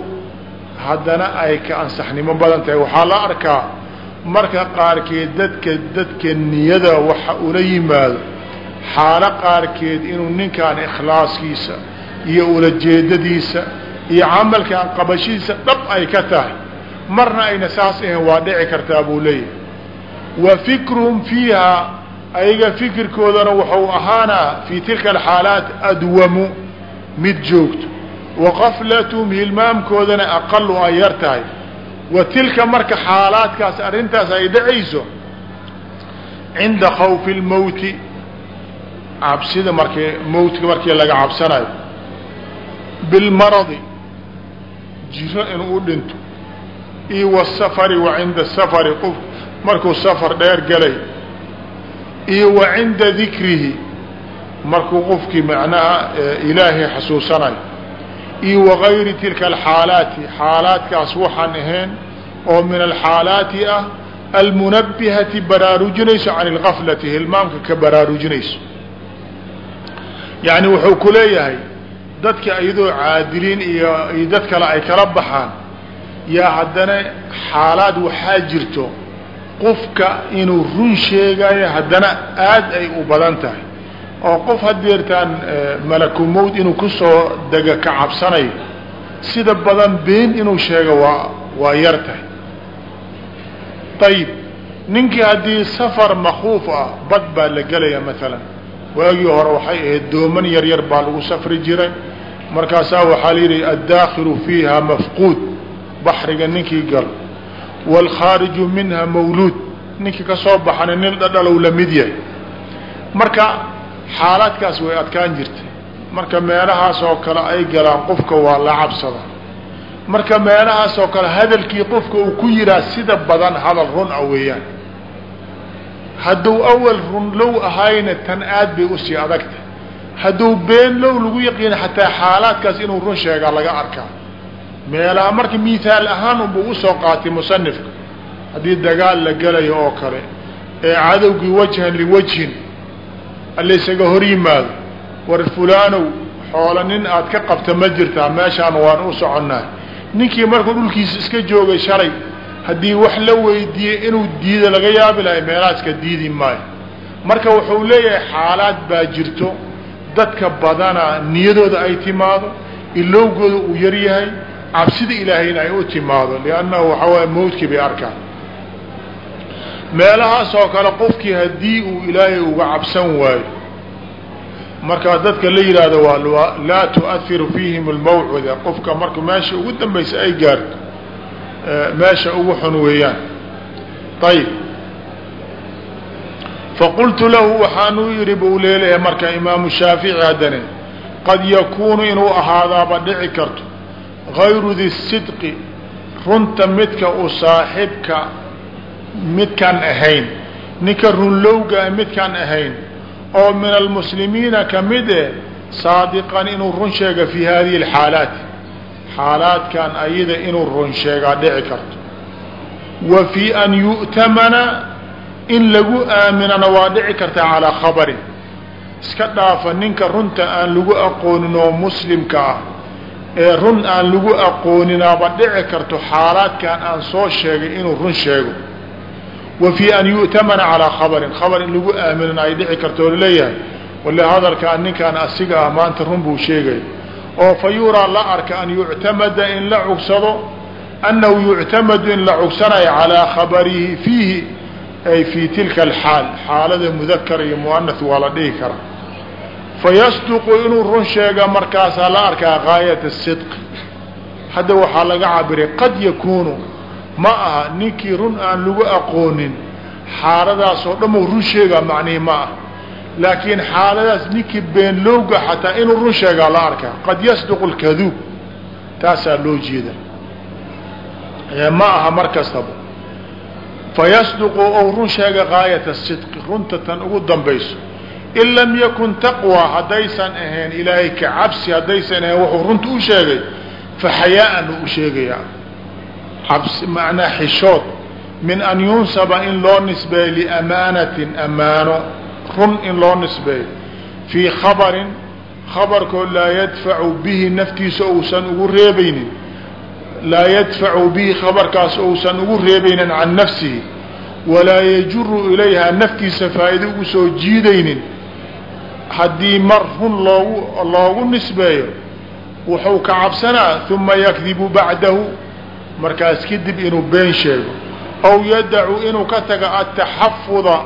Haddana ay ka ansaxnimo badan tahay. Waxaa la arkaa marka qaarkeed dadka dadka niyada waxa ula yimaado xaalo qaarkeed inuu ninkaan ikhlaaskiisa iyo ulajeedadiisa iyo camalkan qabashidiisa dhab ay ka tahay. Marna ayna saas ahayn waa dhici kartaa buu leeyahay. Wa fikruhum fiiha ayaga fikirkoodana wuxuu ahaanaa fii tilka alxaalaat adwamu mid joogto. Wa qaflatuhum hilmaamkoodana aqalu ay yar tahay. Wa tilka marka xaalaadkaas arrintaas ay dhacayso cinda khawfi اlmowti cabsida markii mowtka markii laga cabsanayo bilmaradi jiro inuu dhinto. Iyo wasafari wa cinda safari qof markuu safar dheer galay iyo wa cinda dikrihi. Markuu qofkii macnaha ilaahay xasuusanayo iyo wagayri tilka alxaalaati. Xaalaadkaas waxaan ahayn oo min alxaalaati ah almunabihati baraarujinayso can ilgaflati hilmaamka ka baraarujinayso. Yacni wuxuu ku leeyahay dadka iyadoo caadiliin iyo iyo dad kale ay kala baxaan yaa haddana xaalaad waxaa jirto qofka inuu run sheegayo haddana aad ay u badan tahay. oo qof hadeertaan malakumowd inuu ku soo dega ka cabsanayo sida badan been inuu sheego waa waa yar tahay. Ayib ninkii haddii safar makuuf ah bad baa la gelaya maalan waagii hore waxay ahayd dooman yar baa lagu safri jiray. Markaasaa waxaa la yidhi addaakilu fiiha mafquud. Baxriga ninkii galo waalkhaariju minha mawluud ninkii ka soo baxana nin dhadhalow la mid yahay marka xaalaadkaas way adkaan jirtay marka meelahaas oo kale ay galaan qofka waa la cabsada marka meelahaas oo kale hadalkii qofka uu ku yihaa sida badan hadal run a weeyaan hadduu awal run low ahayna tan aad bay u sii adagta hadduu been low lagu yaqiina xataa xaalaadkaas inuu run sheegaa laga arkaa meelaha marka mithaal ahaan unbuu u soo qaatay musanifka haddii dagaal la gelayo oo kale ee cadowgii wajhan liwajhin alaysaga hor yimaado war fulaanow xoola nin aad ka qabta ma jirtaa meeshaan waan u soconnahay. Ninkii markuu dhulkiisa iska joogay shalay haddii wax la weydiiyey inuu diida laga yaabi lahay meelahaaska diidi maayo. Marka wuxuu leeyahay xaalaad baa jirto dadka badana niyadooda ay timaado ilowgooda uu yar yahay cabsida ilaahayna ay u timaado liannahu waxaa waaya mawdkii bay arkaan. Meelahaas oo kale qofkii haddii uu ilaahay uga cabsan waayo markaa dadka la yidhaahdo waa laa tuahiru fiihim almawcuda qofka marka meesha ugu dambaysa ay gaarto meesha ugu xun weeyaan. Ayib faqultu lahu waxaanuu yidhi buu leeleyahay marka imaamu shaafici haddane qad yakuunu inuu ahaadaaba dhici karto gayru di sidqi runta midka u saaxibka midkaan ahayn. Ninka runlowgaa midkaan ahayn. Oo min almuslimiina ka mid e saadiqan inuu run sheega fii hadihi alxaalaati. Xaalaadkan ayada inuu run sheegaa dhici karto. Wa fii an yu'tamana in lagu aaminana waa dhici kartaa calaa khabarin iska dhaafa ninka runta aan lagu aqoonin oo muslimka ah ee run aan lagu aqooninaaba dhici karto xaalaadkan aan soo sheegay inuu run sheego. Wa fii an yu'tamana calaa khabarin khabar in lagu aaminana ay dhici karto la leeyahay wale hadalkaan ninkaan asiga ah maanta run buu sheegay. Oo fa yuraa la arka an yuctamada in la cugsado annahu yuctamadu in la cugsanayo calaa khabarihi fiihi ay fii tilka alxaal xaalada mudakar iyo muanath waa la dhihi karaa fayasduqu inuu run sheega markaasaa la arkaa gaayat sidqi hadda waxaa laga cabiray qad yakuunu ma aha ninkii run aan lagu aqoonin xaaladaasoo dhan u run sheegaa macnihi ma ah laakiin xaaladaas ninkii beenlowga xataa inuu run sheegaa la arkaa qad yasduqu lkaduub taasaa loo jeeda ma aha mar kastaba fayasduqu ou run sheega gaayat sidqi runta tan ugu dambayso in lam yakun taqwى haddaysan ahayn ilaahay ka cabsi haddaysan ahayn wuxuu runta u sheegay fa xayaaan u sheegayaa. Cabsi macnaa xishood. Min an yunsaba in loo nisbeeyo liamaanatin amaano. Run in loo nisbeeyo fii khabarin khabarkoo laa yadfacu bihi naftiisa ousan ugu reebaynin. Laa yadfacu bihi khabarkaas ousan ugu reebaynin can nafsihi. Walaa yajuru ilayhaa naftiisa faa'ido ugu soo jiidaynin haddii mar run loogu loogu nisbeeyo wuxuu ka cabsanaa uma yakdibu bacdahu markaas kadib inuu been sheego. Aw yadacu inuu ka taga ataxafuda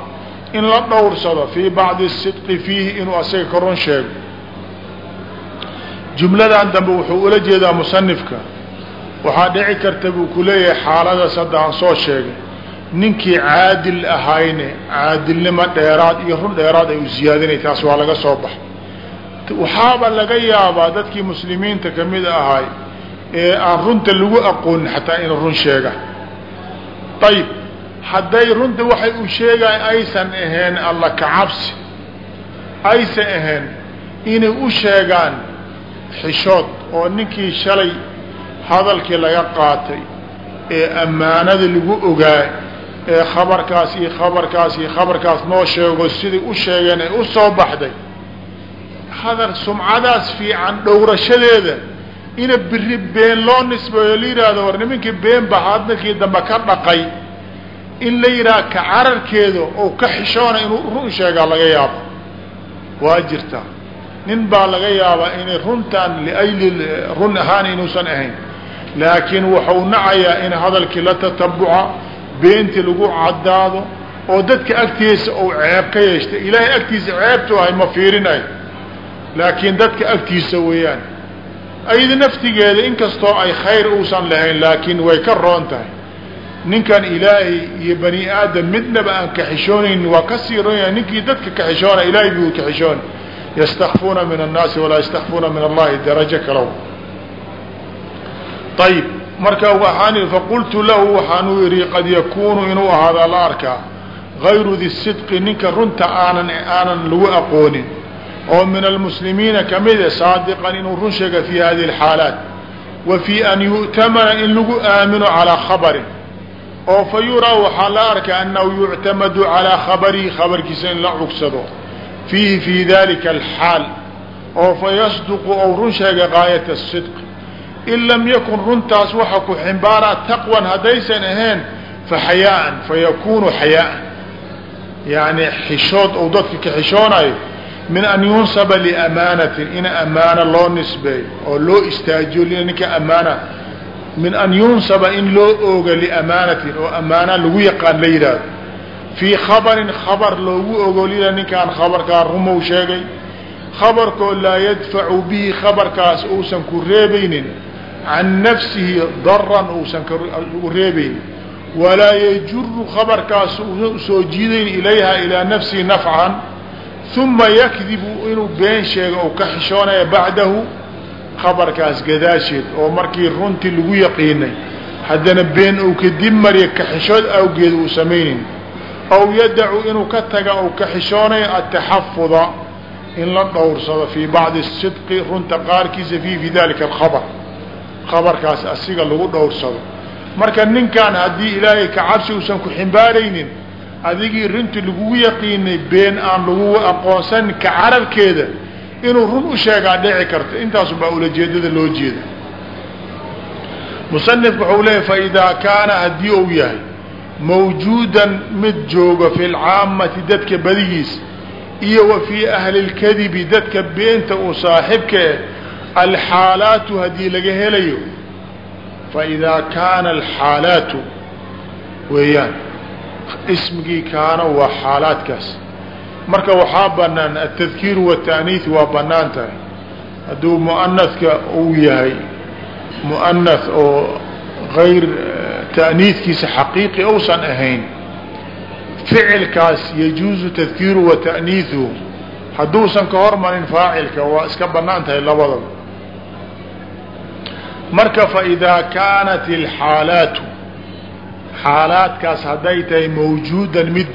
in la dhowrsado fii bacdi sidqi fiihi inuu asaga ka run sheego. Jumladan dambe wuxuu ula jeedaa musanifka waxaa dhici karta buu ku leeyahay xaaladaas hadda aan soo sheegay ninkii caadil ahayne caadilnimo dheeraad iyo run dheeraad ay u ziyaadinay taas waa laga soo baxa waxaaba laga yaabaa dadkii muslimiinta ka mid ahay ee aan runta lagu aqoonin xataa inuu run sheega. Ayib hadday runta waxay u sheegayan aysan ahayn alla kacabsi aysan ahayn inay u sheegaan xishood oo ninkii shalay hadalkii laga qaatay ee ammaanada lagu ogaay ee khabarkaas iyo khabarkaas iyo khabarkaas noo sheego siday u sheegeen ay u soo baxday. Hadal sumcadaas fiican dhowrashadeeda ina biri been loo nisbeeyo la yidhaahdo war nimankii been hadalkii dambe ka dhaqay in la yidhaha ka cararkeeda oo ka xishoona inuu run sheegaa laga yaabo. Waa jirta. Nin baa laga yaabaa inay runtan liayli run ahaan inuusan ahayn. Laakiin waxau nacayaa in hadalkii la tatabuca beentii lagu caddaado oo dadka agtiisa ou ceeb ka yeeshta ilaahay agtiisa ceebtu ahay ma fiirinayo. Laakiin dadka agtiisa weeyaan ayada naftigeeda inkastoo ay khayr uusan lahayn laakiin way ka roon tahay. Ninkan ilaahay iyo bani aadam midnaba aan kaxishoonayn waa ka sii ron yahay ninkii dadka kaxishoona ilaahay buu kaxishoona yastakfuuna min annaasi walaa yastakfuuna min allahi darajo kalow ayib marka waaan faqultu lahu waxaanuu yidhi qad yakuunu inuu ahaadaa la arkaa gayru di sidqi ninka runta aanan aanan lagu aqoonin oo min almuslimiina kamide saadiqan inuu run sheega fi hadihi alxaalaat wa fii an yu'tamana in lagu aamino calaa khabarin. Oo fa yuraa waxaa la arkaa annahu yuctamadu calaa khabarihi khabarkiisa in la cugsado fiihi fii dalika alxaal oo fa yasduqu ou run sheega gaayata sidq in lam yakun runtaas waxa ku ximbaaraa taqwan haddaysan ahayn fa xayaaan fa yakunu xayaaan yani xishood ou dadka ka xishoonayo min an yunsaba liamaanatin in amaana loo nisbeeyo oo loo istaajiyo ninka amaana. Min an yunsaba in loo ooga liamaanatin oo amaana lagu yaqaan la yidhaahdo. Fii khabarin khabar loogu ogo lila ninkaan khabarkaa rumow sheegay. Khabarkoo laa yadfacu bihi khabarkaas uusan ku reebaynin can nafsihi daran uusan u reebaynin walaa yajuru khabarkaas una soo jiidayn ilayha ilaa nafsihi nafcan uma yakdibu inuu been sheego ou ka xishoonaya bacdahu khabarkaas gadaasheed oo markii runtii lagu yaqiinay haddana been ou kadib mariya ka xishood awgeed uu samaynayn aw yadacu inuu ka taga ou ka xishoonayo ataxafuda in la dhowrsado fii bacdi sidqi runta qaarkiisa fi fi dalika alkhabar khabarkaas asiga lagu dhowrsado. Marka ninkan haddii ilaahay ka cabsi uusan ku ximbaaraynin adigii runtii lagugu yaqiinay been aan lagu aqoonsanin ka carabkeeda inuu run u sheegaa dhici karta. Intaasunbaa ulajeedada loo jeeda. Musanifku waxau leeyahy faidaa kaana haddii uu yahay mawjuudan mid jooga fi lcaamati dadka badigiisa iyo wa fii ahli lkadibi dadka beenta uu saaxibka eh alxaalaatu haddii laga helayo faidaa kaana alxaalaatu weeyaan ismigii kaana waa xaalaadkaas marka waxaa banaan altadkiiru wataaniih waa bannaan tahay hadduu muanadka uu yahay muanath oo gayr ta'niidkiisa xaqiiqi ousan ahayn ficilkaas yajuuzu tadkiiru wa ta'niihuhu hadduusan ka hormarin faacilka waa iska bannaan tahay labadaba marka faidaa kaanat alxaalaatu xaalaadkaas hadday tahay mawjuudan mid